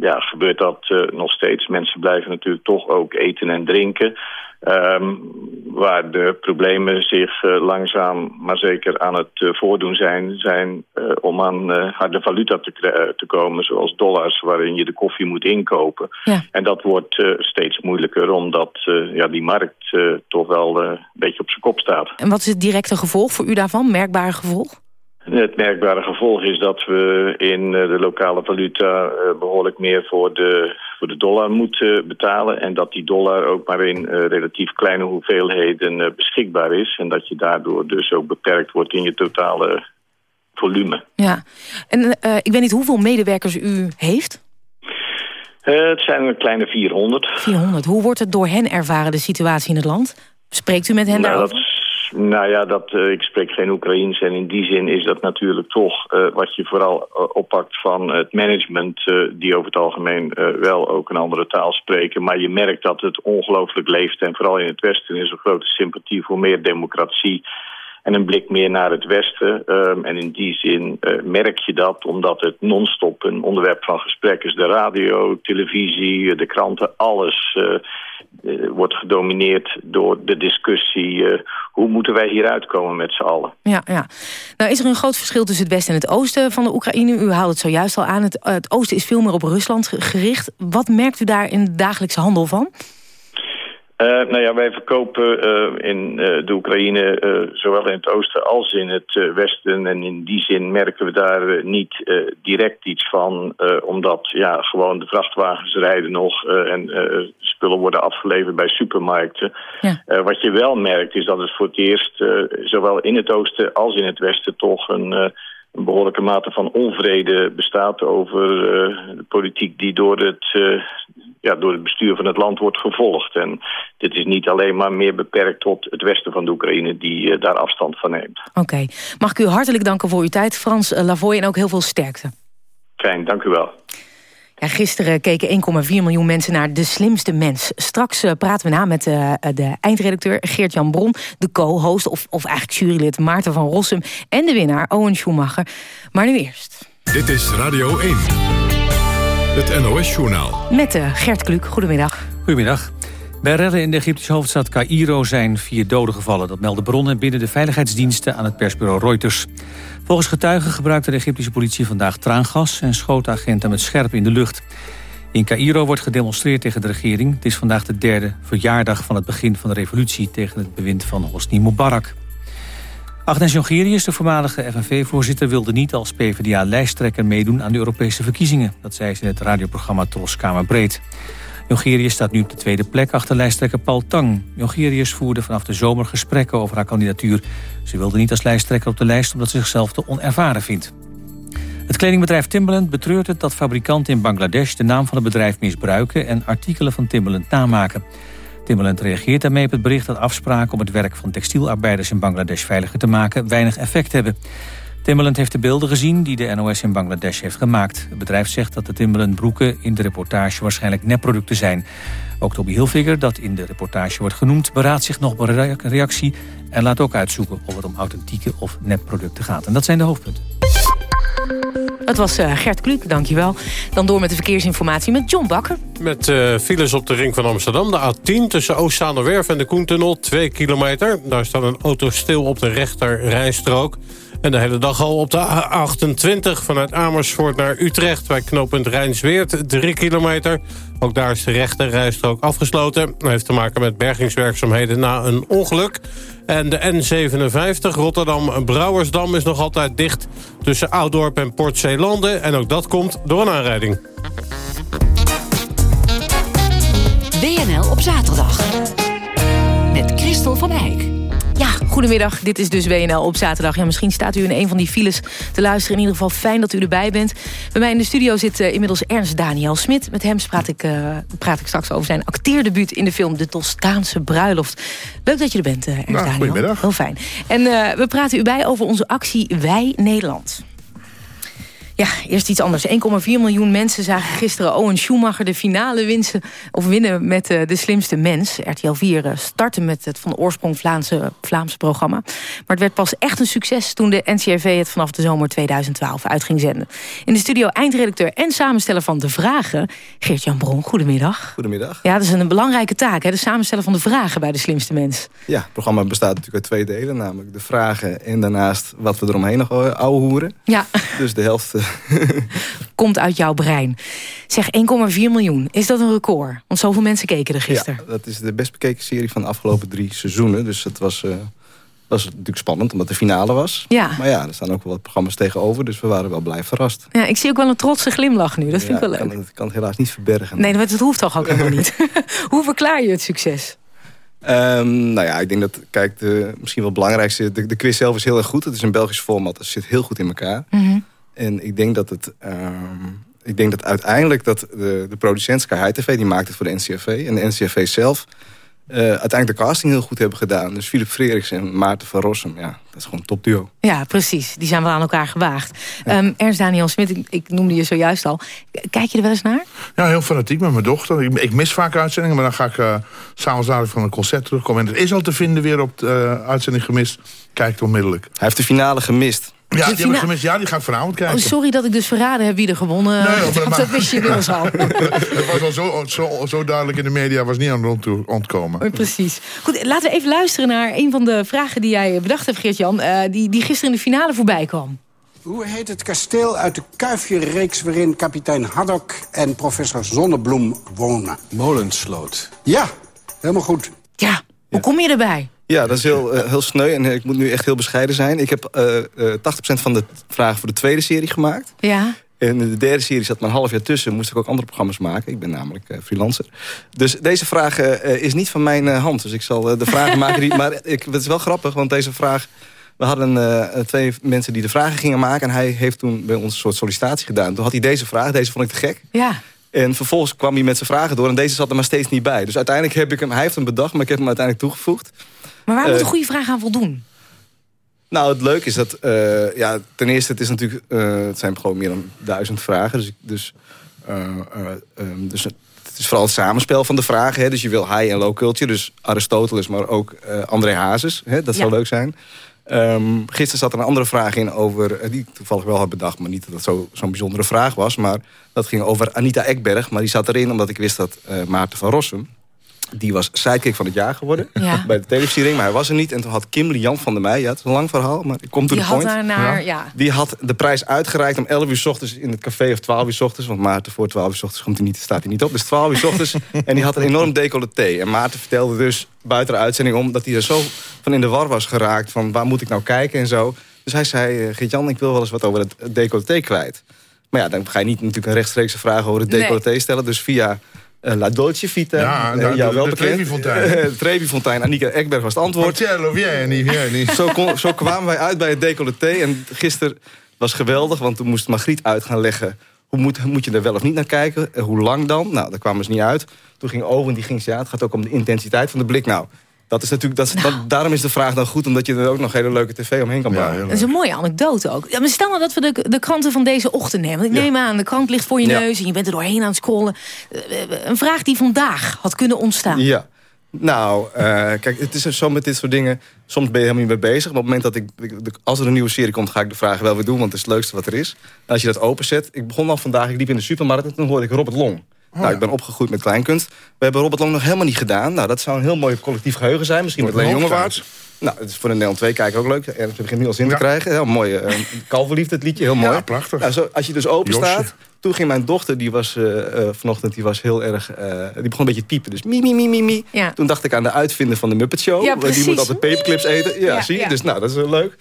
ja, gebeurt dat nog steeds. Mensen blijven natuurlijk toch ook eten en drinken. Um, waar de problemen zich uh, langzaam maar zeker aan het uh, voordoen zijn... zijn uh, om aan harde valuta te, te, komen, zoals dollars... waarin je de koffie moet inkopen. Ja. En dat wordt steeds moeilijker, omdat ja, die markt toch wel een beetje op zijn kop staat. En wat is het directe gevolg voor u daarvan, merkbare gevolg? Het merkbare gevolg is dat we in de lokale valuta behoorlijk meer voor de, voor de dollar moeten betalen. En dat die dollar ook maar in uh, relatief kleine hoeveelheden uh, beschikbaar is. En dat je daardoor dus ook beperkt wordt in je totale volume. Ja, en ik weet niet hoeveel medewerkers u heeft? het zijn een kleine 400. 400. Hoe wordt het door hen ervaren, de situatie in het land? Spreekt u met hen nou, daarover? Nou ja, dat, uh, ik spreek geen Oekraïens en in die zin is dat natuurlijk toch uh, wat je vooral uh, oppakt van het management, die over het algemeen wel ook een andere taal spreken. Maar je merkt dat het ongelooflijk leeft en vooral in het Westen is er grote sympathie voor meer democratie en een blik meer naar het Westen. Um, en in die zin uh, merk je dat, omdat het non-stop een onderwerp van gesprek is. De radio, televisie, de kranten, alles uh, uh, wordt gedomineerd door de discussie... hoe moeten wij hieruit komen met z'n allen. Ja, ja. Nou is er een groot verschil tussen het westen en het oosten van de Oekraïne. U haalde het zojuist al aan. Het, het oosten is veel meer op Rusland gericht. Wat merkt u daar in de dagelijkse handel van? Uh, nou ja, wij verkopen uh, in uh, de Oekraïne zowel in het oosten als in het westen. En in die zin merken we daar niet direct iets van. omdat ja, gewoon de vrachtwagens rijden nog en spullen worden afgeleverd bij supermarkten. Ja. wat je wel merkt is dat het voor het eerst zowel in het oosten als in het westen toch een een behoorlijke mate van onvrede bestaat over uh, de politiek die door het, uh, ja, door het bestuur van het land wordt gevolgd. En dit is niet alleen maar meer beperkt tot het westen van de Oekraïne die uh, daar afstand van neemt. Oké. Okay. Mag ik u hartelijk danken voor uw tijd, Frans Lavoy, en ook heel veel sterkte. Fijn, dank u wel. Ja, gisteren keken 1,4 miljoen mensen naar De Slimste Mens. Straks uh, praten we na met uh, de eindredacteur Geert-Jan Bron... de co-host, of, of eigenlijk jurylid Maarten van Rossum... en de winnaar Owen Schumacher. Maar nu eerst. Dit is Radio 1. Het NOS-journaal. Met uh, Gert Kluk. Goedemiddag. Goedemiddag. Bij redden in de Egyptische hoofdstad Cairo zijn vier doden gevallen. Dat melden bronnen binnen de veiligheidsdiensten aan het persbureau Reuters. Volgens getuigen gebruikte de Egyptische politie vandaag traangas... en schoot agenten met scherp in de lucht. In Cairo wordt gedemonstreerd tegen de regering. Het is vandaag de derde verjaardag van het begin van de revolutie... tegen het bewind van Hosni Mubarak. Agnes Jongerius, de voormalige FNV-voorzitter... wilde niet als PvdA-lijsttrekker meedoen aan de Europese verkiezingen. Dat zei ze in het radioprogramma Tros Kamerbreed. Jongerius staat nu op de tweede plek achter lijsttrekker Paul Tang. Jongerius voerde vanaf de zomer gesprekken over haar kandidatuur. Ze wilde niet als lijsttrekker op de lijst omdat ze zichzelf te onervaren vindt. Het kledingbedrijf Timberland betreurt het dat fabrikanten in Bangladesh... de naam van het bedrijf misbruiken en artikelen van Timberland namaken. Timberland reageert daarmee op het bericht dat afspraken... om het werk van textielarbeiders in Bangladesh veiliger te maken... weinig effect hebben. Timberland heeft de beelden gezien die de NOS in Bangladesh heeft gemaakt. Het bedrijf zegt dat de Timberland broeken in de reportage waarschijnlijk nepproducten zijn. Ook Toby Hilfiger, dat in de reportage wordt genoemd... beraadt zich nog op een reactie en laat ook uitzoeken... of het om authentieke of nepproducten gaat. En dat zijn de hoofdpunten. Het was uh, Gert Kluk, dankjewel. Dan door met de verkeersinformatie met John Bakker. Met uh, files op de ring van Amsterdam. De A10 tussen Oostzaanerwerf en de Koentunnel. 2 kilometer. Daar staat een auto stil op de rechter rijstrook. En de hele dag al op de A28 vanuit Amersfoort naar Utrecht... bij knooppunt Rijnsweert, 3 kilometer. Ook daar is de rechter rijstrook afgesloten. Dat heeft te maken met bergingswerkzaamheden na een ongeluk. En de N57 Rotterdam-Brouwersdam is nog altijd dicht... tussen Oudorp en Port Zeelanden. En ook dat komt door een aanrijding. WNL op zaterdag. Met Christel van Eijk. Ja, goedemiddag. Dit is dus WNL op zaterdag. Ja, misschien staat u in een van die files te luisteren. In ieder geval fijn dat u erbij bent. Bij mij in de studio zit uh, inmiddels Ernst Daniel Smit. Met hem praat ik, uh, praat ik straks over zijn acteerdebuut in de film De Toscaanse Bruiloft. Leuk dat je er bent, uh, Ernst nou, Daniel. Goedemiddag. Heel fijn. En we praten u bij over onze actie Wij Nederland. Ja, eerst iets anders. 1,4 miljoen mensen zagen gisteren Owen Schumacher de finale winsen, of winnen met uh, De Slimste Mens. RTL 4 uh, startte met het van oorsprong Vlaamse, Vlaamse programma. Maar het werd pas echt een succes toen de NCRV het vanaf de zomer 2012 uit ging zenden. In de studio eindredacteur en samensteller van De Vragen, Geert-Jan Bron. Goedemiddag. Goedemiddag. Ja, dat is een belangrijke taak, hè, de samenstellen van de vragen bij De Slimste Mens. Ja, het programma bestaat natuurlijk uit twee delen. Namelijk de vragen en daarnaast wat we eromheen nog ouwe hoeren. Ja. Dus de helft Komt uit jouw brein. Zeg, 1,4 miljoen. Is dat een record? Want zoveel mensen keken er gisteren. Ja, dat is de best bekeken serie van de afgelopen drie seizoenen. Dus het was, uh, was natuurlijk spannend, omdat de finale was. Ja. Maar ja, er staan ook wel wat programma's tegenover. Dus we waren wel blij verrast. Ja, ik zie ook wel een trotse glimlach nu. Dat vind ik wel leuk. Ik kan, kan het helaas niet verbergen. Nee, dat hoeft toch ook helemaal niet. Hoe verklaar je het succes? Um, nou ja, ik denk dat, kijk, de, misschien wel het belangrijkste... De, de quiz zelf is heel erg goed. Het is een Belgisch format. Het zit heel goed in elkaar. Mm -hmm. En ik denk dat het... Um, ik denk dat uiteindelijk dat de, de producent Sky High TV... die maakt het voor de NCRV. En de NCRV zelf uh, uiteindelijk de casting heel goed hebben gedaan. Dus Philip Frederiks en Maarten van Rossum. Ja, dat is gewoon een topduo. Ja, precies. Die zijn wel aan elkaar gewaagd. Ja. Um, Ernst Daniel Smit, ik, ik, noemde je zojuist al. Kijk je er wel eens naar? Ja, heel fanatiek met mijn dochter. Ik, ik mis vaak uitzendingen, maar dan ga ik uh, s'avonds dadelijk van een concert terugkomen. En het is al te vinden weer op de uh, uitzending gemist. Kijk onmiddellijk. Hij heeft de finale gemist. Ja, die ik gemist. Ja, die ga ik vanavond kijken. Oh, sorry dat ik dus verraden heb wie er gewonnen nee, dat, dat wist je inmiddels al. het was al zo, zo, zo, duidelijk in de media, was niet aan het ontkomen. Oh, precies. Goed, laten we even luisteren naar een van de vragen die jij bedacht hebt, Geert-Jan. Uh, die, die gisteren in de finale voorbij kwam. Hoe heet het kasteel uit de Kuifje-reeks... waarin kapitein Haddock en professor Zonnebloem wonen? Molensloot. Ja, helemaal goed. Ja, hoe kom je erbij? Ja, dat is heel, uh, heel sneu en ik moet nu echt heel bescheiden zijn. Ik heb uh, uh, 80% van de vragen voor de tweede serie gemaakt. Ja. En in de derde serie zat maar een half jaar tussen. Moest ik ook andere programma's maken. Ik ben namelijk uh, freelancer. Dus deze vraag uh, is niet van mijn uh, hand. Dus ik zal de vragen maken. Die, maar ik, het is wel grappig, want deze vraag... We hadden twee mensen die de vragen gingen maken. En hij heeft toen bij ons een soort sollicitatie gedaan. Toen had hij deze vraag. Deze vond ik te gek. Ja. En vervolgens kwam hij met zijn vragen door. En deze zat er maar steeds niet bij. Dus uiteindelijk heb ik hem... Hij heeft hem bedacht, maar ik heb hem uiteindelijk toegevoegd. Maar waar moet een goede vraag aan voldoen? Nou, het leuke is dat... Uh, ja, ten eerste, het, is natuurlijk, uh, het zijn gewoon meer dan duizend vragen. Dus, dus, uh, um, dus het is vooral het samenspel van de vragen. Hè? Dus je wil high en low culture. Dus Aristoteles, maar ook André Hazes. Hè? Dat zou ja. leuk zijn. Um, gisteren zat er een andere vraag in over... die ik toevallig wel had bedacht, maar niet dat het zo'n zo bijzondere vraag was. Maar dat ging over Anita Ekberg. Maar die zat erin omdat ik wist dat Maarten van Rossum... Die was sidekick van het jaar geworden Ja. bij de televisiering, maar hij was er niet. En toen had Kimberly Jan van der Meij, ja, het is een lang verhaal, maar ik kom to Die the had point. ja. Die had de prijs uitgereikt om 11 uur s ochtends in het café of 12 uur s ochtends. Want Maarten voor 12 uur s ochtends komt hij niet, staat hij niet op. Dus 12 uur s ochtends. en die had een enorm decolleté. En Maarten vertelde dus buiten de uitzending om dat hij er zo van in de war was geraakt. Van waar moet ik nou kijken en zo. Dus hij zei, eh, Geert-Jan, ik wil wel eens wat over het decolleté kwijt. Maar ja, dan ga je niet natuurlijk een rechtstreekse vraag over het Nee. decolleté stellen. Dus via La Dolce Vita. Ja, eh, de- jou de- de. Trevi-fontein. Annika Ekberg was het antwoord. Marcello Vieni, Vieni. Zo, kon- zo kwamen wij uit bij het decolleté. En gisteren was geweldig, want toen moest Margriet uit gaan leggen... hoe moet, moet je er wel of niet naar kijken? En hoe lang dan? Nou, daar kwamen ze niet uit. Toen ging Owen, die ging, ja, het gaat ook om de intensiteit van de blik. Nou, dat is natuurlijk, dat, is- dat- daarom is de vraag dan goed... omdat je er ook nog hele leuke tv omheen kan bouwen. Dat is een mooie anekdote ook. Ja, maar stel nou dat we de, de kranten van deze ochtend nemen. Ik neem aan, de krant ligt voor je Ja. neus... en je bent er doorheen aan het scrollen. Eh, Een vraag die vandaag had kunnen ontstaan. Ja. Nou, eh, kijk, het is zo met dit soort dingen. Soms ben je helemaal niet mee bezig. Maar op het moment dat ik, als er een nieuwe serie komt, ga ik de vragen wel weer doen. Want het is het leukste wat er is. En als je dat openzet. Ik begon al vandaag, ik liep in de supermarkt en toen hoorde ik Robert Long. Nou, ik ben opgegroeid met kleinkunst. We hebben Robert Long nog helemaal niet gedaan. Nou, dat zou een heel mooi collectief geheugen zijn. Misschien met Wordt Leen een Jongewaard. Nou, het is voor de Nederland 2 kijker ook leuk. Ernst begint nu al zin te krijgen. Heel mooi. Uh, Kalverliefde, het liedje. Heel mooi. Ja, prachtig. Nou, zo, als je dus open Josje. staat. Toen ging mijn dochter, die was eh, eh, vanochtend, die was heel erg... eh, die begon een beetje te piepen. Dus mi, mi, mi, mi, mi. Ja. Toen dacht ik aan de uitvinder van de Muppet Show. Ja, die moet altijd paperclips eten. Ja, Ja, zie je? ja. Dus nou, dat is wel leuk.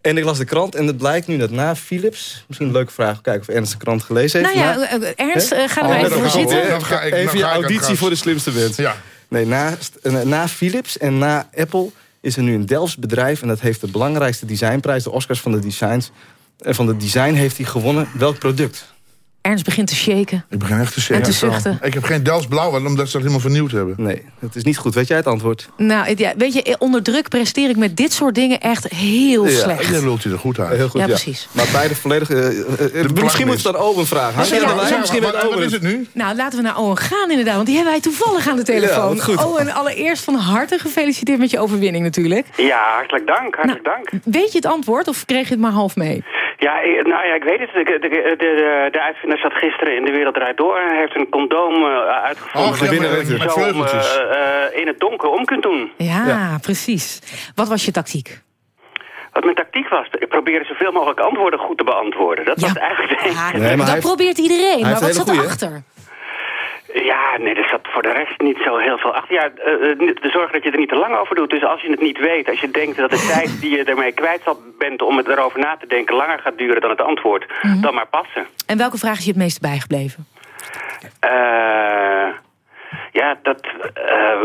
En ik las de krant en het blijkt nu dat na Philips... Misschien een leuke vraag, kijken of Ernst de krant gelezen heeft. Nou ja, na- eh, Ernst, Hè? eh, ga er maar Oh, even voor zitten. dan ga ik- Even je auditie voor de slimste wens. Ja. Nee, na, eh, na Philips en na Apple is er nu een Delfts bedrijf... en dat heeft de belangrijkste designprijs, de Oscars van de, designs, eh, van de design... heeft hij gewonnen. Welk product? Ernst begint te shaken. Ik begin echt te zeggen. En te zuchten. Ik heb geen Dels blauw, omdat ze dat helemaal vernieuwd hebben. Nee, het is niet goed. Weet jij het antwoord? Nou, ja, weet je, onder druk presteer ik met dit soort dingen echt heel Ja, slecht. Jij lult je er goed uit. Heel goed, Ja, ja. precies. Maar beide volledig... eh, eh, eh, misschien moet je aan Owen vragen. Ja, Misschien maar, met wat Owen. is het nu? Nou, laten we naar Owen gaan inderdaad, want die hebben wij toevallig aan de telefoon. Ja, wat goed. Owen, allereerst van harte gefeliciteerd met je overwinning natuurlijk. Ja, hartelijk dank, hartelijk dank. Weet je het antwoord of kreeg je het maar half mee? Ja, ik- nou ja, ik weet het. De, de, de, de, de uitvinder zat gisteren in De Wereld Draait Door... en heeft een condoom eh, uitgevonden... Waarmee met- je zo eh, eh, in het donker om kunt doen. Ja, precies. Wat was je tactiek? Wat mijn tactiek was, ik probeerde zoveel mogelijk antwoorden goed te beantwoorden. Dat was eigenlijk de Ja, Nee, maar hij dat heeft- probeert iedereen, maar wat zat erachter? Ja, nee, er zat voor de rest niet zo heel veel achter. Ja, de zorg dat je er niet te lang over doet. Dus als je het niet weet, als je denkt dat de tijd die je ermee kwijt zal bent om het erover na te denken langer gaat duren dan het antwoord, Mhm. dan maar passen. En welke vraag is je het meest bijgebleven? Eh, ja, dat eh,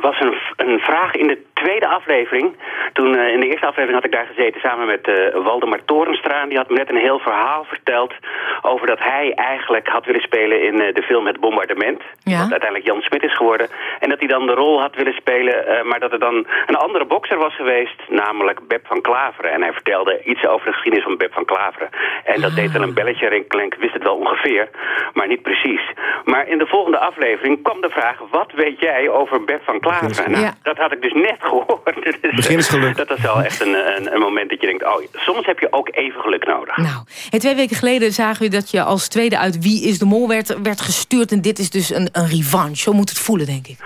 was een, een vraag in de tweede aflevering. Toen, eh, in de eerste aflevering had ik daar gezeten samen met eh, Waldemar Torenstra. Die had me net een heel verhaal verteld over dat hij eigenlijk had willen spelen in de film Het Bombardement. Ja. Wat uiteindelijk Jan Smit is geworden. En dat hij dan de rol had willen spelen, maar dat er dan een andere bokser was geweest, namelijk Beb van Klaveren. En hij vertelde iets over de geschiedenis van Beb van Klaveren. En dat deed wel een belletje rinkelen. Ik wist het wel ongeveer, maar niet precies. Maar in de volgende aflevering kwam de vraag, wat weet jij over Beb van Klaveren? Nou, Ja. Dat had ik dus net gehoord. Dus, Begin is geluk. Dat was wel echt een, een, een moment dat je denkt, oh, soms heb je ook even geluk nodig. Nou, twee weken geleden zagen we dat je als tweede uit Wie is de Mol werd, werd gestuurd. En dit is dus een, een revanche. Zo moet het voelen, denk ik.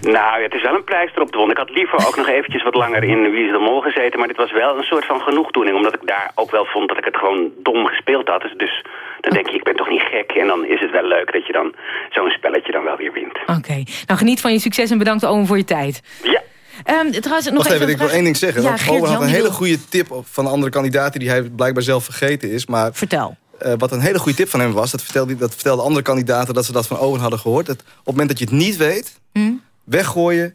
Nou, ja, het is wel een pleister op de wond. Ik had liever ook nog eventjes wat langer in Wie is de Mol gezeten. Maar dit was wel een soort van genoegdoening. Omdat ik daar ook wel vond dat ik het gewoon dom gespeeld had. Dus, dus dan denk je, ik ben toch niet gek. En dan is het wel leuk dat je dan zo'n spelletje dan wel weer wint. Oké. Nou, geniet van je succes en bedankt Owen voor je tijd. Ja. Ehm, trouwens, nog Wacht even, ik wil één ding zeggen. Ja, want Owen had een hele wil- goede tip op- van de andere kandidaten... die hij blijkbaar zelf vergeten is. Maar Vertel. eh, wat een hele goede tip van hem was... dat vertelde, dat vertelden andere kandidaten dat ze dat van Owen hadden gehoord... dat op het moment dat je het niet weet, Hm? weggooien,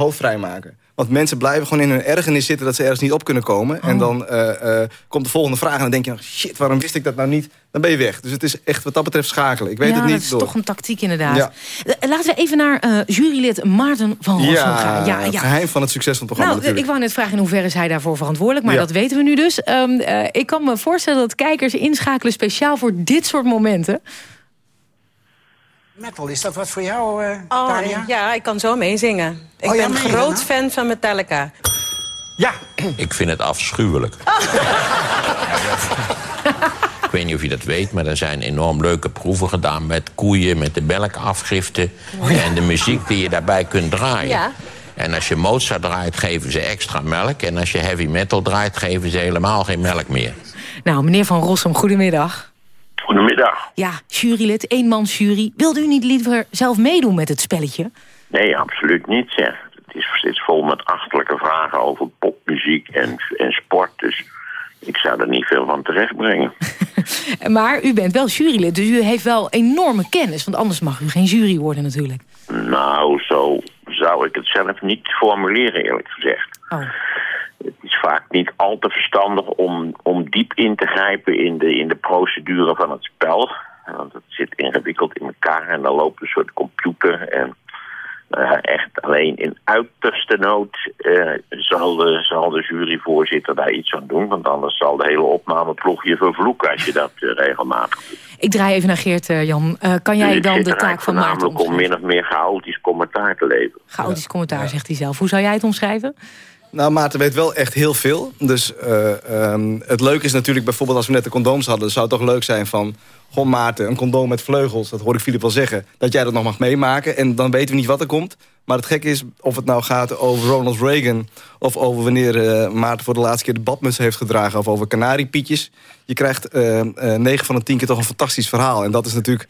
hoofd vrijmaken. Want mensen blijven gewoon in hun ergernis zitten... dat ze ergens niet op kunnen komen. En Oh. dan eh, eh, komt de volgende vraag en dan denk je... shit, waarom wist ik dat nou niet? Dan ben je weg. Dus het is echt wat dat betreft schakelen. Ik weet ja, het niet. dat is door. toch een tactiek inderdaad. Ja. Eh, Laten we even naar eh, jurylid Maarten van Rossum gaan. Ja, het geheim van het succes van het programma Nou, ik wou net vragen in hoeverre is hij daarvoor verantwoordelijk. Maar Ja. dat weten we nu dus. Ehm, eh, ik kan me voorstellen dat kijkers inschakelen speciaal voor dit soort momenten. Metal, is dat wat voor jou, eh Oh, Tania? ja, ik kan zo meezingen. Ik Oh, ja, ben meen je groot fan van Metallica. Ja. Ik vind het afschuwelijk. Ik weet niet of je dat weet, maar er zijn enorm leuke proeven gedaan... met koeien, met de melkafgifte en de muziek die je daarbij kunt draaien. Ja. En als je Mozart draait, geven ze extra melk. En als je heavy metal draait, geven ze helemaal geen melk meer. Nou, meneer Van Rossum, goedemiddag. Goedemiddag. Ja, jurylid, eenmansjury. Wilde u niet liever zelf meedoen met het spelletje? Nee, absoluut niet, zeg. Het is, het is vol met achterlijke vragen over popmuziek en, en sport. Dus ik zou er niet veel van terechtbrengen. Maar u bent wel jurylid, dus u heeft wel enorme kennis. Want anders mag u geen jury worden natuurlijk. Nou, zo zou ik het zelf niet formuleren, eerlijk gezegd. Oh. Het is vaak niet al te verstandig om, om diep in te grijpen in de, in de procedure van het spel. Want het zit ingewikkeld in elkaar en dan loopt een soort computer. En ja, echt alleen in uiterste nood eh, zal, de, zal de juryvoorzitter daar iets aan doen. Want anders zal de hele opnameploeg je vervloeken als je dat eh, regelmatig doet. Ik draai even naar Geert, eh, Jan. Eh, kan jij dan zit de er taak van eigenlijk Maarten voornamelijk om min of meer chaotisch commentaar te leveren. Chaotisch commentaar, zegt hij zelf. Hoe zou jij het omschrijven? Nou, Maarten weet wel echt heel veel. Dus eh, ehm, het leuke is natuurlijk bijvoorbeeld als we net de condooms hadden... zou het toch leuk zijn van... Goh Maarten, een condoom met vleugels, dat hoor ik Filip wel zeggen... dat jij dat nog mag meemaken en dan weten we niet wat er komt. Maar het gekke is of het nou gaat over Ronald Reagan... of over wanneer eh, Maarten voor de laatste keer de badmuts heeft gedragen... of over kanariepietjes. Je krijgt eh, eh, 9 van de 10 keer toch een fantastisch verhaal. En dat is natuurlijk...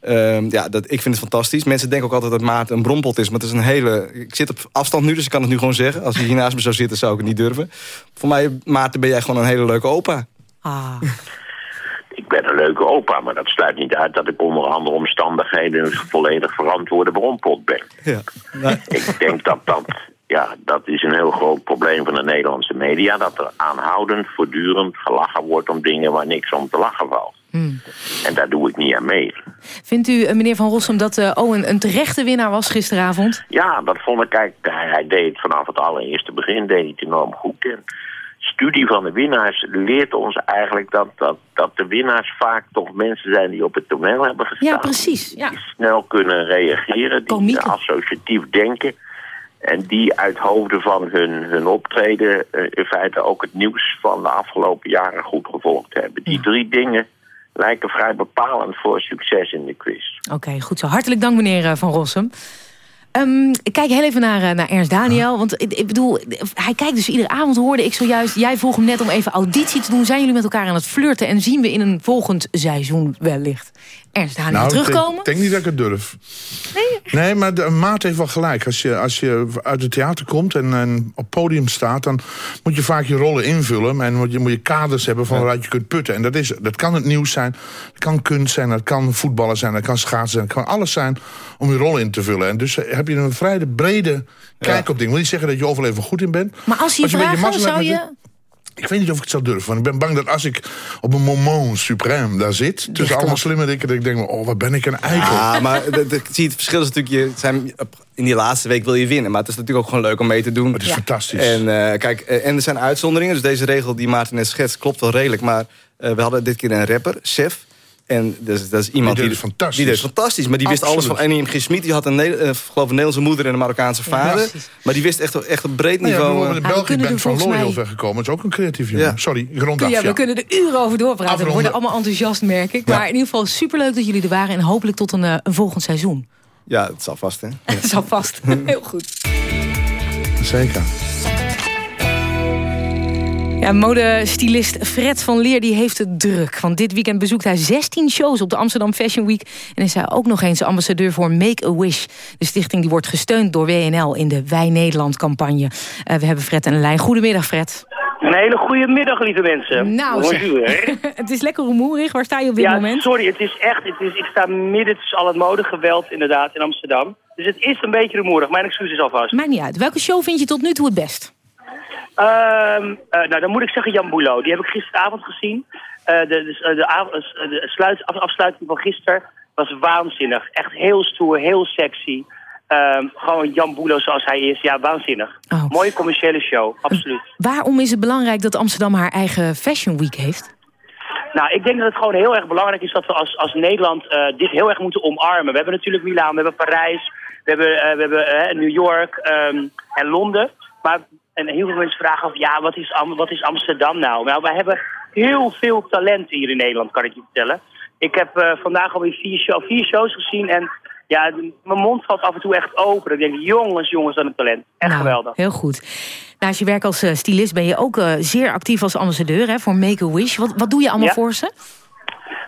ehm, ja, dat, ik vind het fantastisch. Mensen denken ook altijd dat Maarten een brompot is. Maar het is een hele... Ik zit op afstand nu, dus ik kan het nu gewoon zeggen. Als hij hier naast me zou zitten, zou ik het niet durven. Voor mij, Maarten, ben jij gewoon een hele leuke opa. Ah. Ik ben een leuke opa, maar dat sluit niet uit dat ik onder andere omstandigheden een volledig verantwoorde brompot ben. Ja. Ik denk dat dat, ja, dat is een heel groot probleem van de Nederlandse media. Dat er aanhoudend, voortdurend gelachen wordt om dingen waar niks om te lachen valt. Hmm. En daar doe ik niet aan mee. Vindt u, eh, meneer Van Rossum, dat eh, Owen een terechte winnaar was gisteravond? Ja, dat vond ik eigenlijk, hij, hij deed het vanaf het allereerste begin deed hij het enorm goed. En studie van de winnaars leert ons eigenlijk dat, dat, dat de winnaars vaak toch mensen zijn die op het toneel hebben gestaan. Ja, precies. Ja. snel kunnen reageren, die associatief denken. En die uit hoofden van hun, hun optreden eh, in feite ook het nieuws van de afgelopen jaren goed gevolgd hebben. Die drie dingen lijken vrij bepalend voor succes in de quiz. Oké, goed zo. Hartelijk dank, meneer eh, Van Rossum. Ehm, ik kijk heel even naar, eh, naar Ernst Daniel. Want ik, ik bedoel, hij kijkt dus iedere avond, hoorde ik zojuist... jij vroeg hem net om even auditie te doen. Zijn jullie met elkaar aan het flirten? En zien we in een volgend seizoen wellicht Ernst Nou, ik denk- terugkomen? Ik denk niet dat ik het durf. Nee, maar de, Maat heeft wel gelijk. Als je, als je uit het theater komt en, en op podium staat... dan moet je vaak je rollen invullen. En moet je, moet je kaders hebben van waaruit je kunt putten. En dat, is, dat kan het nieuws zijn, dat kan kunst zijn... dat kan voetballen zijn, dat kan schaatsen zijn... dat kan alles zijn om je rol in te vullen. En dus heb je een vrij brede kijk op dingen. wil niet zeggen dat je overal even goed in bent. Maar als je je een beetje vraagt, mazzel zou je... ik weet niet of ik het zou durven. Want ik ben bang dat als ik op een moment suprême daar zit... tussen allemaal slimmerikken, dat ik denk... oh, wat ben ik een eikel. Ja, maar de, de- zie het verschil is natuurlijk... Je, zijn, in die laatste week wil je winnen. Maar het is natuurlijk ook gewoon leuk om mee te doen. Het is fantastisch. En, eh, kijk, eh, en er zijn uitzonderingen. Dus deze regel die Maarten net schetst klopt wel redelijk. Maar eh, we hadden dit keer een rapper, Sef. En dus, dat is iemand Die deed het fantastisch. Die deed het fantastisch. Maar die wist Absoluut. alles van Enim G. Smit. Die had een, eh, geloof een Nederlandse moeder en een Marokkaanse vader. maar die wist echt, echt op breed Nou ja, niveau... bijvoorbeeld de eh, België van Loyal weggekomen. Het is ook een creatief jongen. Ja. Sorry, ik rond af. Ja, we ja. kunnen er uren over doorpraten. We worden allemaal enthousiast, merk ik. Ja. Maar in ieder geval superleuk dat jullie er waren. En hopelijk tot een, eh, een volgend seizoen. Ja, het zal vast, hè. Dat is alvast. Heel goed. Zeker. Ja, modestylist Fred van Leer die heeft het druk. Want dit weekend bezoekt hij 16 shows op de Amsterdam Fashion Week. En is hij ook nog eens ambassadeur voor Make-A-Wish. De stichting die wordt gesteund door WNL in de Wij Nederland campagne. Eh, we hebben Fred aan de lijn. Goedemiddag Fred. Een hele goede middag, lieve mensen. Nou, het is lekker rumoerig. Waar sta je op dit ja, moment? sorry, het is echt, het is, ik sta midden tussen al het modegeweld inderdaad in Amsterdam. Dus het is een beetje rumoerig. Mijn excuses alvast. Maakt niet uit. Welke show vind je tot nu toe het best? Ehm, eh, nou, dan moet ik zeggen Jan Boelo. Die heb ik gisteravond gezien. Eh, de, de, de, eh, de sluit, af- afsluiting van gisteren was waanzinnig. Echt heel stoer, heel sexy. Ehm, gewoon Jan Boelo zoals hij is. Ja, waanzinnig. Mooie commerciële show, absoluut. Waarom is het belangrijk dat Amsterdam haar eigen Fashion Week heeft? Nou, ik denk dat het gewoon heel erg belangrijk is dat we als, als Nederland dit heel erg moeten omarmen. We hebben natuurlijk Milaan, we hebben Parijs, we hebben, we hebben New York ehm, en Londen. Maar en heel veel mensen vragen af, ja, wat is, Am- wat is Amsterdam nou? Nou, wij hebben, heel veel talent hier in Nederland, kan ik je vertellen. Ik heb eh, vandaag alweer vier, show, vier shows gezien en ja, mijn mond valt af en toe echt open. Ik denk, jongens, jongens, dat een talent. Echt Nou, geweldig. Heel goed. Naast je werk als eh, stylist ben je ook eh, zeer actief als ambassadeur hè, voor Make-A-Wish. Wat, wat doe je allemaal Ja. voor ze?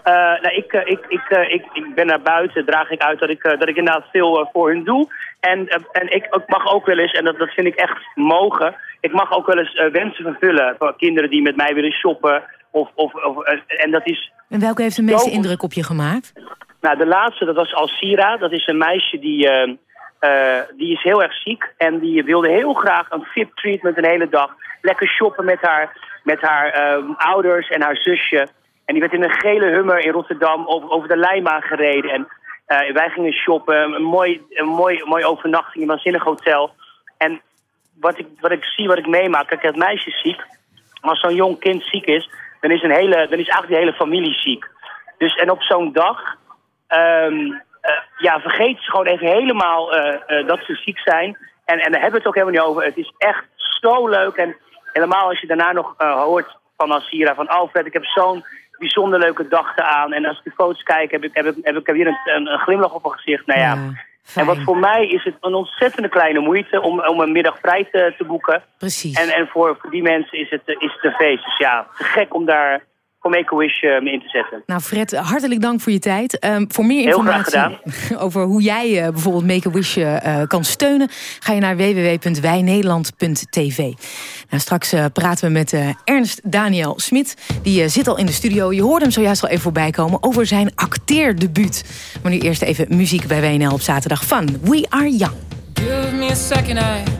Nou, ik, ik, ik, ik, ik ben naar buiten, draag ik uit dat ik, dat ik inderdaad veel voor hun doe. En, eh, en ik, ik mag ook wel eens, en dat, dat vind ik echt mogen, ik mag ook wel eens eh, wensen vervullen voor kinderen die met mij willen shoppen. Of, of, of, eh, en dat is, En welke heeft de meeste Zo- indruk op je gemaakt? nou, de laatste, dat was Alcira. Dat is een meisje die, die is heel erg ziek. En die wilde heel graag een fit treatment een hele dag. Lekker shoppen met haar, met haar ouders en haar zusje. En die werd in een gele hummer in Rotterdam over, over de Lijnbaan gereden. En eh, wij gingen shoppen. Een mooi, een mooi, mooie overnachting in een waanzinnig hotel. En wat ik, wat ik zie, wat ik meemaak, kijk, het meisje is ziek. Als zo'n jong kind ziek is, dan is, een hele, dan is eigenlijk de hele familie ziek. Dus en op zo'n dag eh, ja, vergeet ze gewoon even helemaal eh, dat ze ziek zijn. En, en daar hebben we het ook helemaal niet over. Het is echt zo leuk. En helemaal als je daarna nog hoort van Asira van Alfred, ik heb zo'n bijzonder leuke dag aan. En als ik de foto's kijk, heb ik, heb ik, heb ik weer een, een, een glimlach op mijn gezicht. Nou ja. en wat voor mij is het een ontzettende kleine moeite om, om een middag vrij te, te boeken. Precies. En, en voor, voor die mensen is het, is het een feest. Dus ja, te gek om daar voor Make-A-Wish eh, me in te zetten. Nou Fred, hartelijk dank voor je tijd. Ehm, voor meer Heel graag informatie over hoe jij eh, bijvoorbeeld Make-A-Wish eh, kan steunen... ga je naar www.wijnederland.tv. Nou, straks praten we met eh, Ernst Daniel Smit. Die eh, zit al in de studio. Je hoorde hem zojuist al even voorbij komen over zijn acteerdebuut. Maar nu eerst even muziek bij WNL op zaterdag van We Are Young. Give me a second, I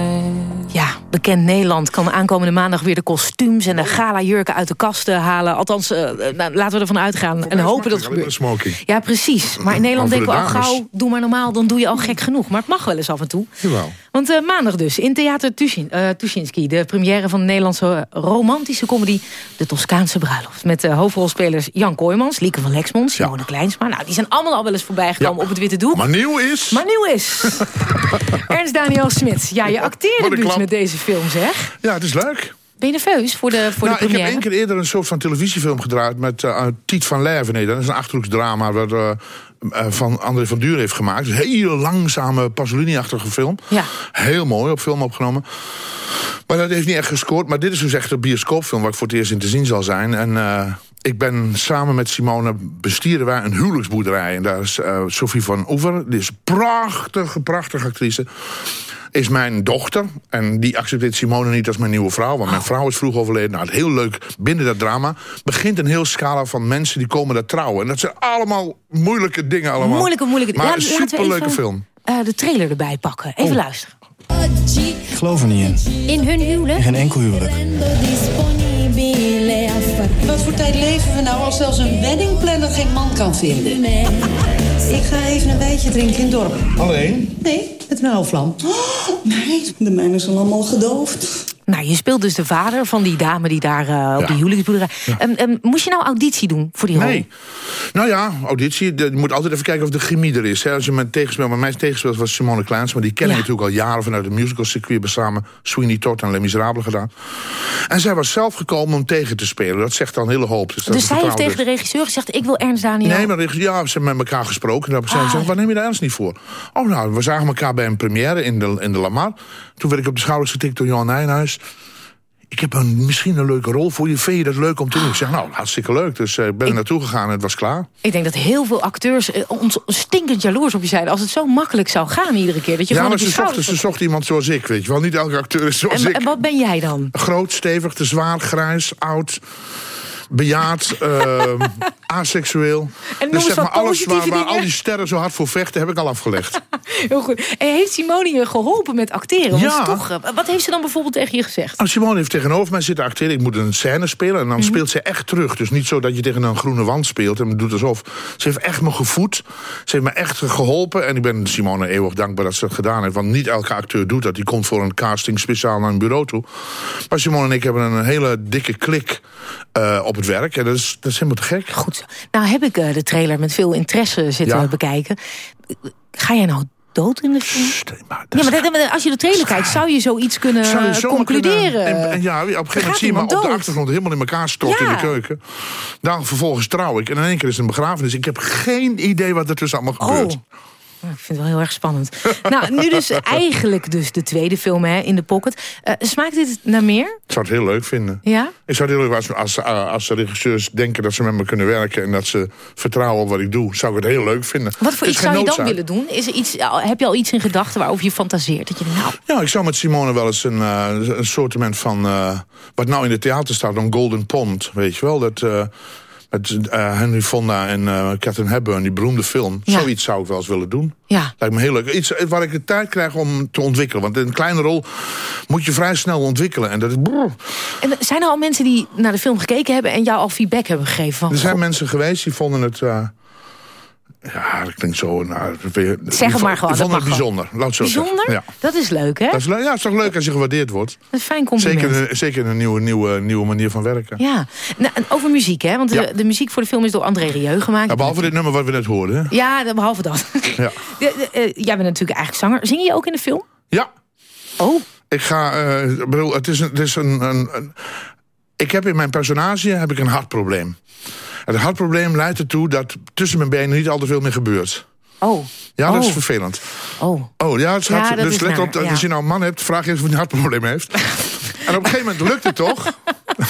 Bekend Nederland kan aankomende maandag weer de kostuums... en de gala-jurken uit de kasten halen. Althans, uh, nou, laten we ervan uitgaan en hopen dat het gebeurt. Smoking. Ja, precies. Maar in Nederland denken de we al dames. gauw... doe maar normaal, dan doe je al gek genoeg. Maar het mag wel eens af en toe. Jawel. Want uh, maandag dus, in Theater Tushin, uh, Tuschinski... de première van de Nederlandse romantische comedy... De Toscaanse Bruiloft. Met hoofdrolspelers Jan Kooijmans, Lieke van Lexmond... Simone ja. Kleinsma. Nou, die zijn allemaal al wel eens voorbij gekomen ja. op het witte doek. Maar nieuw is... Maar nieuw is... Ernst Daniel Smit. Ja, je acteerde dus met deze film, zeg. Ja, het is leuk. Ben je nerveus voor de, voor nou, de première? Ik heb één keer eerder een soort van televisiefilm gedraaid... met uh, Tiet van Lerven. Nee, dat is een Achterhoeksdrama... Wat, uh, uh, van André van Duur heeft gemaakt. Een hele langzame, Pasolini-achtige film. Ja. Heel mooi, op film opgenomen. Maar dat heeft niet echt gescoord. Maar dit is dus echt een bioscoopfilm... waar ik voor het eerst in te zien zal zijn. En uh, ik ben samen met Simone bestieren wij een huwelijksboerderij. En daar is uh, Sophie van Oever. Die is een prachtige, prachtige actrice is mijn dochter. En die accepteert Simone niet als mijn nieuwe vrouw. Want mijn vrouw is vroeg overleden. Nou, het heel leuk, binnen dat drama... begint een heel scala van mensen die komen daar trouwen. En dat zijn allemaal moeilijke dingen allemaal. Moeilijke, moeilijke Maar ja, een superleuke film. Uh, de trailer erbij pakken. Even oh. luisteren. Ik geloof er niet in. In hun huwelijk? In geen enkel huwelijk. Wat voor tijd leven we nou als zelfs een weddingplanner geen man kan vinden? Ik ga even een bijtje drinken in het dorp. Alleen? Nee, met een houvlam. Oh, nee, de mijne is al allemaal gedoofd. Nou, je speelt dus de vader van die dame die daar uh, op ja. die huwelijksboerderij... Ja. Um, um, moest je nou auditie doen voor die rol? Nee. Nou ja, auditie. Je moet altijd even kijken of de chemie er is. Hè. Als je met tegenspeelt, maar mijn was Simone Kleins... maar die kennen ja. natuurlijk al jaren vanuit het musicalcircuit. We hebben samen Sweeney Todd en Les Miserables gedaan. En zij was zelf gekomen om tegen te spelen. Dat zegt dan een hele hoop. Dus, dus zij heeft tegen de regisseur gezegd... ik wil Ernst Daniel... Nee, maar ja, ze hebben met elkaar gesproken. En hebben ah. gezegd, waar neem je daar Ernst niet voor? Oh, nou, we zagen elkaar bij een première in de, in de Lamar. Toen werd ik op de schouders getikt door Johan Nijnhuis ik heb een, misschien een leuke rol voor je. Vind je dat leuk om te doen? Ik zeg, nou, hartstikke leuk. Dus ik uh, ben er naartoe gegaan en het was klaar. Ik denk dat heel veel acteurs uh, ons stinkend jaloers op je zijn... als het zo makkelijk zou gaan iedere keer. Dat je ja, maar ze zochten, ze zocht iemand zoals ik, weet je wel. Niet elke acteur is zoals en, ik. En wat ben jij dan? Groot, stevig, te zwaar, grijs, oud bejaard, uh, aseksueel. En dus zeg maar alles waar, al die sterren zo hard voor vechten, heb ik al afgelegd. Heel goed. En heeft Simone je geholpen met acteren? Ja. Toch, wat heeft ze dan bijvoorbeeld tegen je gezegd? Nou, Simone heeft tegenover mij zitten acteren. Ik moet een scène spelen en dan mm -hmm. speelt ze echt terug. Dus niet zo dat je tegen een groene wand speelt en doet alsof. Ze heeft echt me gevoed. Ze heeft me echt geholpen. En ik ben Simone eeuwig dankbaar dat ze dat gedaan heeft. Want niet elke acteur doet dat. Die komt voor een casting speciaal naar een bureau toe. Maar Simone en ik hebben een hele dikke klik uh, op het werk. En dat is, dat is helemaal te gek. Goed. Nou heb ik uh, de trailer met veel interesse zitten ja. bekijken. Ga jij nou dood in de film? Maar ja, maar dat, als je de trailer kijkt, zou je zoiets kunnen zou je concluderen. Kunnen, en, en, ja, op een gegeven moment zie je me op de achtergrond helemaal in elkaar stort ja. in de keuken. Dan vervolgens trouw ik. En in één keer is het een begrafenis. Ik heb geen idee wat er tussen allemaal gebeurt. Ik vind het wel heel erg spannend. nou, nu dus eigenlijk dus de tweede film hè, in de pocket. Uh, smaakt dit naar meer? Ik zou het heel leuk vinden. Ja? Ik zou het heel leuk als, als, als de regisseurs denken dat ze met me kunnen werken... en dat ze vertrouwen op wat ik doe, zou ik het heel leuk vinden. Wat voor iets zou je dan willen doen? Is er iets, heb je al iets in gedachten waarover je fantaseert? Dat je nou... Ja, ik zou met Simone wel eens een, uh, een soortement van... Uh, wat nou in het theater staat, een Golden Pond, weet je wel? Dat... Met uh, Henry Fonda en uh, Catherine Hepburn, die beroemde film. Ja. Zoiets zou ik wel eens willen doen. Ja. Lijkt me heel leuk. Iets waar ik de tijd krijg om te ontwikkelen. Want in een kleine rol moet je vrij snel ontwikkelen. En, dat is, brrr. en zijn er al mensen die naar de film gekeken hebben... en jou al feedback hebben gegeven? Van, er zijn mensen geweest die vonden het... Uh, ja, dat klinkt zo... Nou, zeg het maar gewoon. Vonden het bijzonder. Laat zo bijzonder? Ja. Dat is leuk, hè? Dat is, ja, het is toch leuk als je gewaardeerd wordt. Dat is een fijn compliment. Zeker, zeker een nieuwe, nieuwe, nieuwe manier van werken. Ja. Nou, over muziek, hè? Want ja. de, de, muziek voor de film is door André Rieu gemaakt. Ja, behalve dit nummer wat we net hoorden. Hè? Ja, behalve dat. Ja. De, de, uh, jij bent natuurlijk eigenlijk zanger. Zing je ook in de film? Ja. Oh. Ik ga... Uh, bedoel, het is, een, het is een, een, een... Ik heb in mijn personage heb ik een hartprobleem. Het hartprobleem leidt ertoe dat tussen mijn benen niet al te veel meer gebeurt. Oh. Ja, dat oh. is vervelend. Oh. Oh, ja, het ja, dus let naar, op, ja. als je nou een man hebt, vraag je eens of hij een hartprobleem heeft. en op een gegeven moment lukt het toch.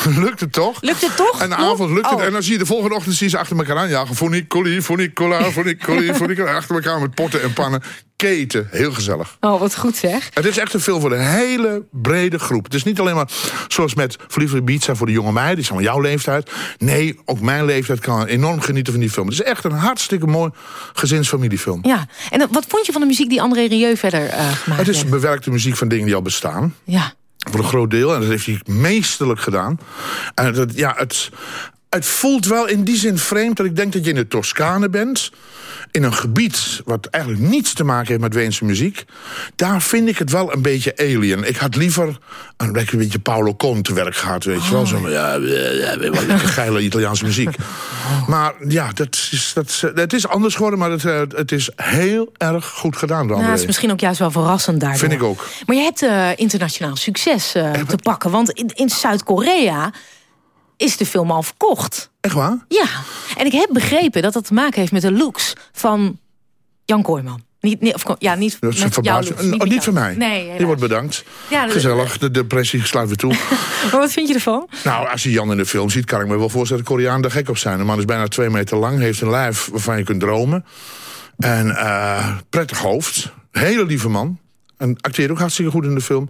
lukt het toch. Lukt het toch? En de avond lukt het. Oh. En dan zie je de volgende ochtend zie je ze achter elkaar aanjagen. Fonicoli, funicola, fonicoli, funicola. Achter elkaar met potten en pannen. Keten. Heel gezellig. Oh, wat goed zeg. Het is echt een film voor de hele brede groep. Het is niet alleen maar zoals met Verliefde Pizza voor de jonge meiden. Die is allemaal jouw leeftijd. Nee, ook mijn leeftijd kan enorm genieten van die film. Het is echt een hartstikke mooi gezinsfamiliefilm. Ja. En wat vond je van de muziek die André Rieu verder uh, gemaakt Het is heeft? bewerkte muziek van dingen die al bestaan. Ja. Voor een groot deel. En dat heeft hij meesterlijk gedaan. En dat, ja, het, het voelt wel in die zin vreemd dat ik denk dat je in de Toscane bent. In een gebied wat eigenlijk niets te maken heeft met Weense muziek. Daar vind ik het wel een beetje alien. Ik had liever een, lekker beetje Paolo Conte werk gehad, weet je wel. Zo, ja, ja, ja, wel lekker geile Italiaanse muziek. Maar ja, dat is, dat, het is anders geworden, maar het, eh, het is heel erg goed gedaan. Nou, dat is misschien ook juist wel verrassend daardoor. Vind ik ook. Maar je hebt eh, internationaal succes eh, te pakken. Want in, in Zuid-Korea is de film al verkocht. Echt waar? Ja. En ik heb begrepen dat dat te maken heeft met de looks van Jan Kooijman. Niet, nee, of, ja, niet Dat is met jouw. Oh, niet voor jou. mij. Nee, Je wordt bedankt. Ja, Gezellig, de depressie sluit weer toe. Maar wat vind je ervan? nou, als je Jan in de film ziet, kan ik me wel voorstellen... dat Koreanen daar gek op zijn. De man is bijna twee meter lang, heeft een lijf waarvan je kunt dromen. En eh, prettig hoofd. Hele lieve man. En acteert ook hartstikke goed in de film.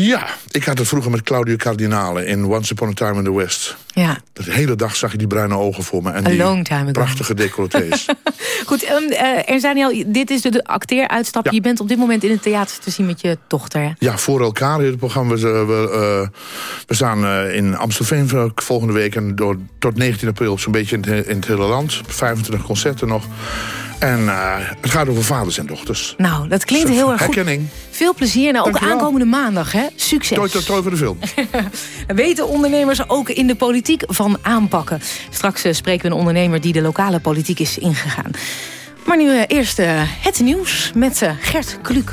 Ja, ik had het vroeger met Claudio Cardinale in Once Upon a Time in the West. Ja. De hele dag zag je die bruine ogen voor me. En A die long time ago. prachtige decolletés. Goed, um, uh, Erzaniel, dit is de, acteeruitstap. Je bent op dit moment in het theater te zien met je dochter. hè? Ja, voor elkaar heet het programma. We, we, eh, we staan eh, in Amstelveen volgende week. En door, tot 19 april zo'n beetje in het, he- in het hele land. 25 concerten nog. En het gaat over vaders en dochters. Nou, dat klinkt heel erg goed. Herkenning. Veel plezier. Nou, ook Dankjewel. aankomende maandag, hè? Succes. Toi, toi, toi voor de film. Weten ondernemers ook in de politiek van aanpakken? Straks eh, spreken we een ondernemer die de lokale politiek is ingegaan. Maar nu eh, eerst eh, het nieuws met Gert Kluk.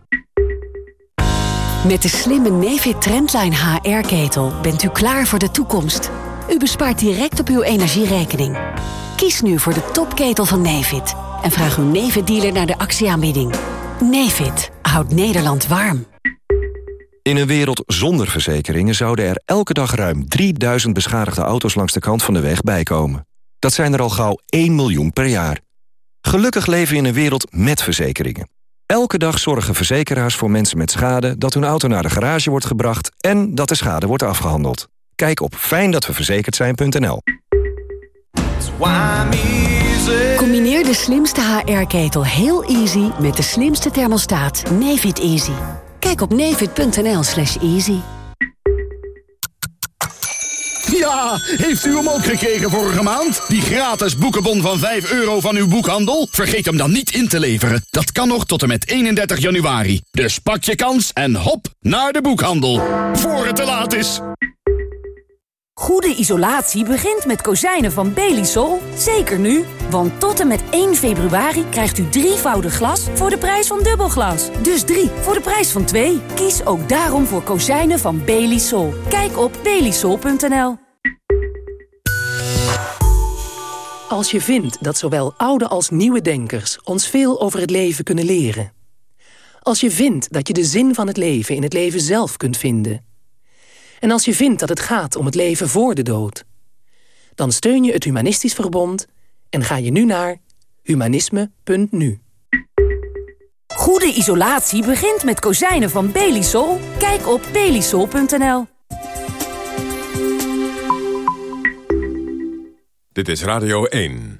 Met de slimme Nefit Trendline HR-ketel bent u klaar voor de toekomst. U bespaart direct op uw energierekening. Kies nu voor de topketel van Nefit. En vraag uw Nefit-dealer naar de actieaanbieding. Nefit houdt Nederland warm. In een wereld zonder verzekeringen zouden er elke dag ruim 3000 beschadigde auto's langs de kant van de weg bijkomen. Dat zijn er al gauw 1 miljoen per jaar. Gelukkig leven we in een wereld met verzekeringen. Elke dag zorgen verzekeraars voor mensen met schade dat hun auto naar de garage wordt gebracht en dat de schade wordt afgehandeld. Kijk op fijndatweverzekerd zijn.nl. Combineer de slimste HR-ketel heel easy met de slimste thermostaat Nefit Easy. Kijk op slash easy. Ja, heeft u hem ook gekregen vorige maand? Die gratis boekenbon van 5 euro van uw boekhandel? Vergeet hem dan niet in te leveren. Dat kan nog tot en met 31 januari. Dus pak je kans en hop naar de boekhandel. Voor het te laat is. Goede isolatie begint met kozijnen van Belisol. Zeker nu, want tot en met 1 februari krijgt u drievoudig glas voor de prijs van dubbelglas. Dus drie voor de prijs van twee. Kies ook daarom voor kozijnen van Belisol. Kijk op belisol.nl. Als je vindt dat zowel oude als nieuwe denkers ons veel over het leven kunnen leren. Als je vindt dat je de zin van het leven in het leven zelf kunt vinden. En als je vindt dat het gaat om het leven voor de dood, dan steun je het Humanistisch Verbond en ga je nu naar humanisme.nu. Goede isolatie begint met kozijnen van Belisol. Kijk op belisol.nl. Dit is Radio 1.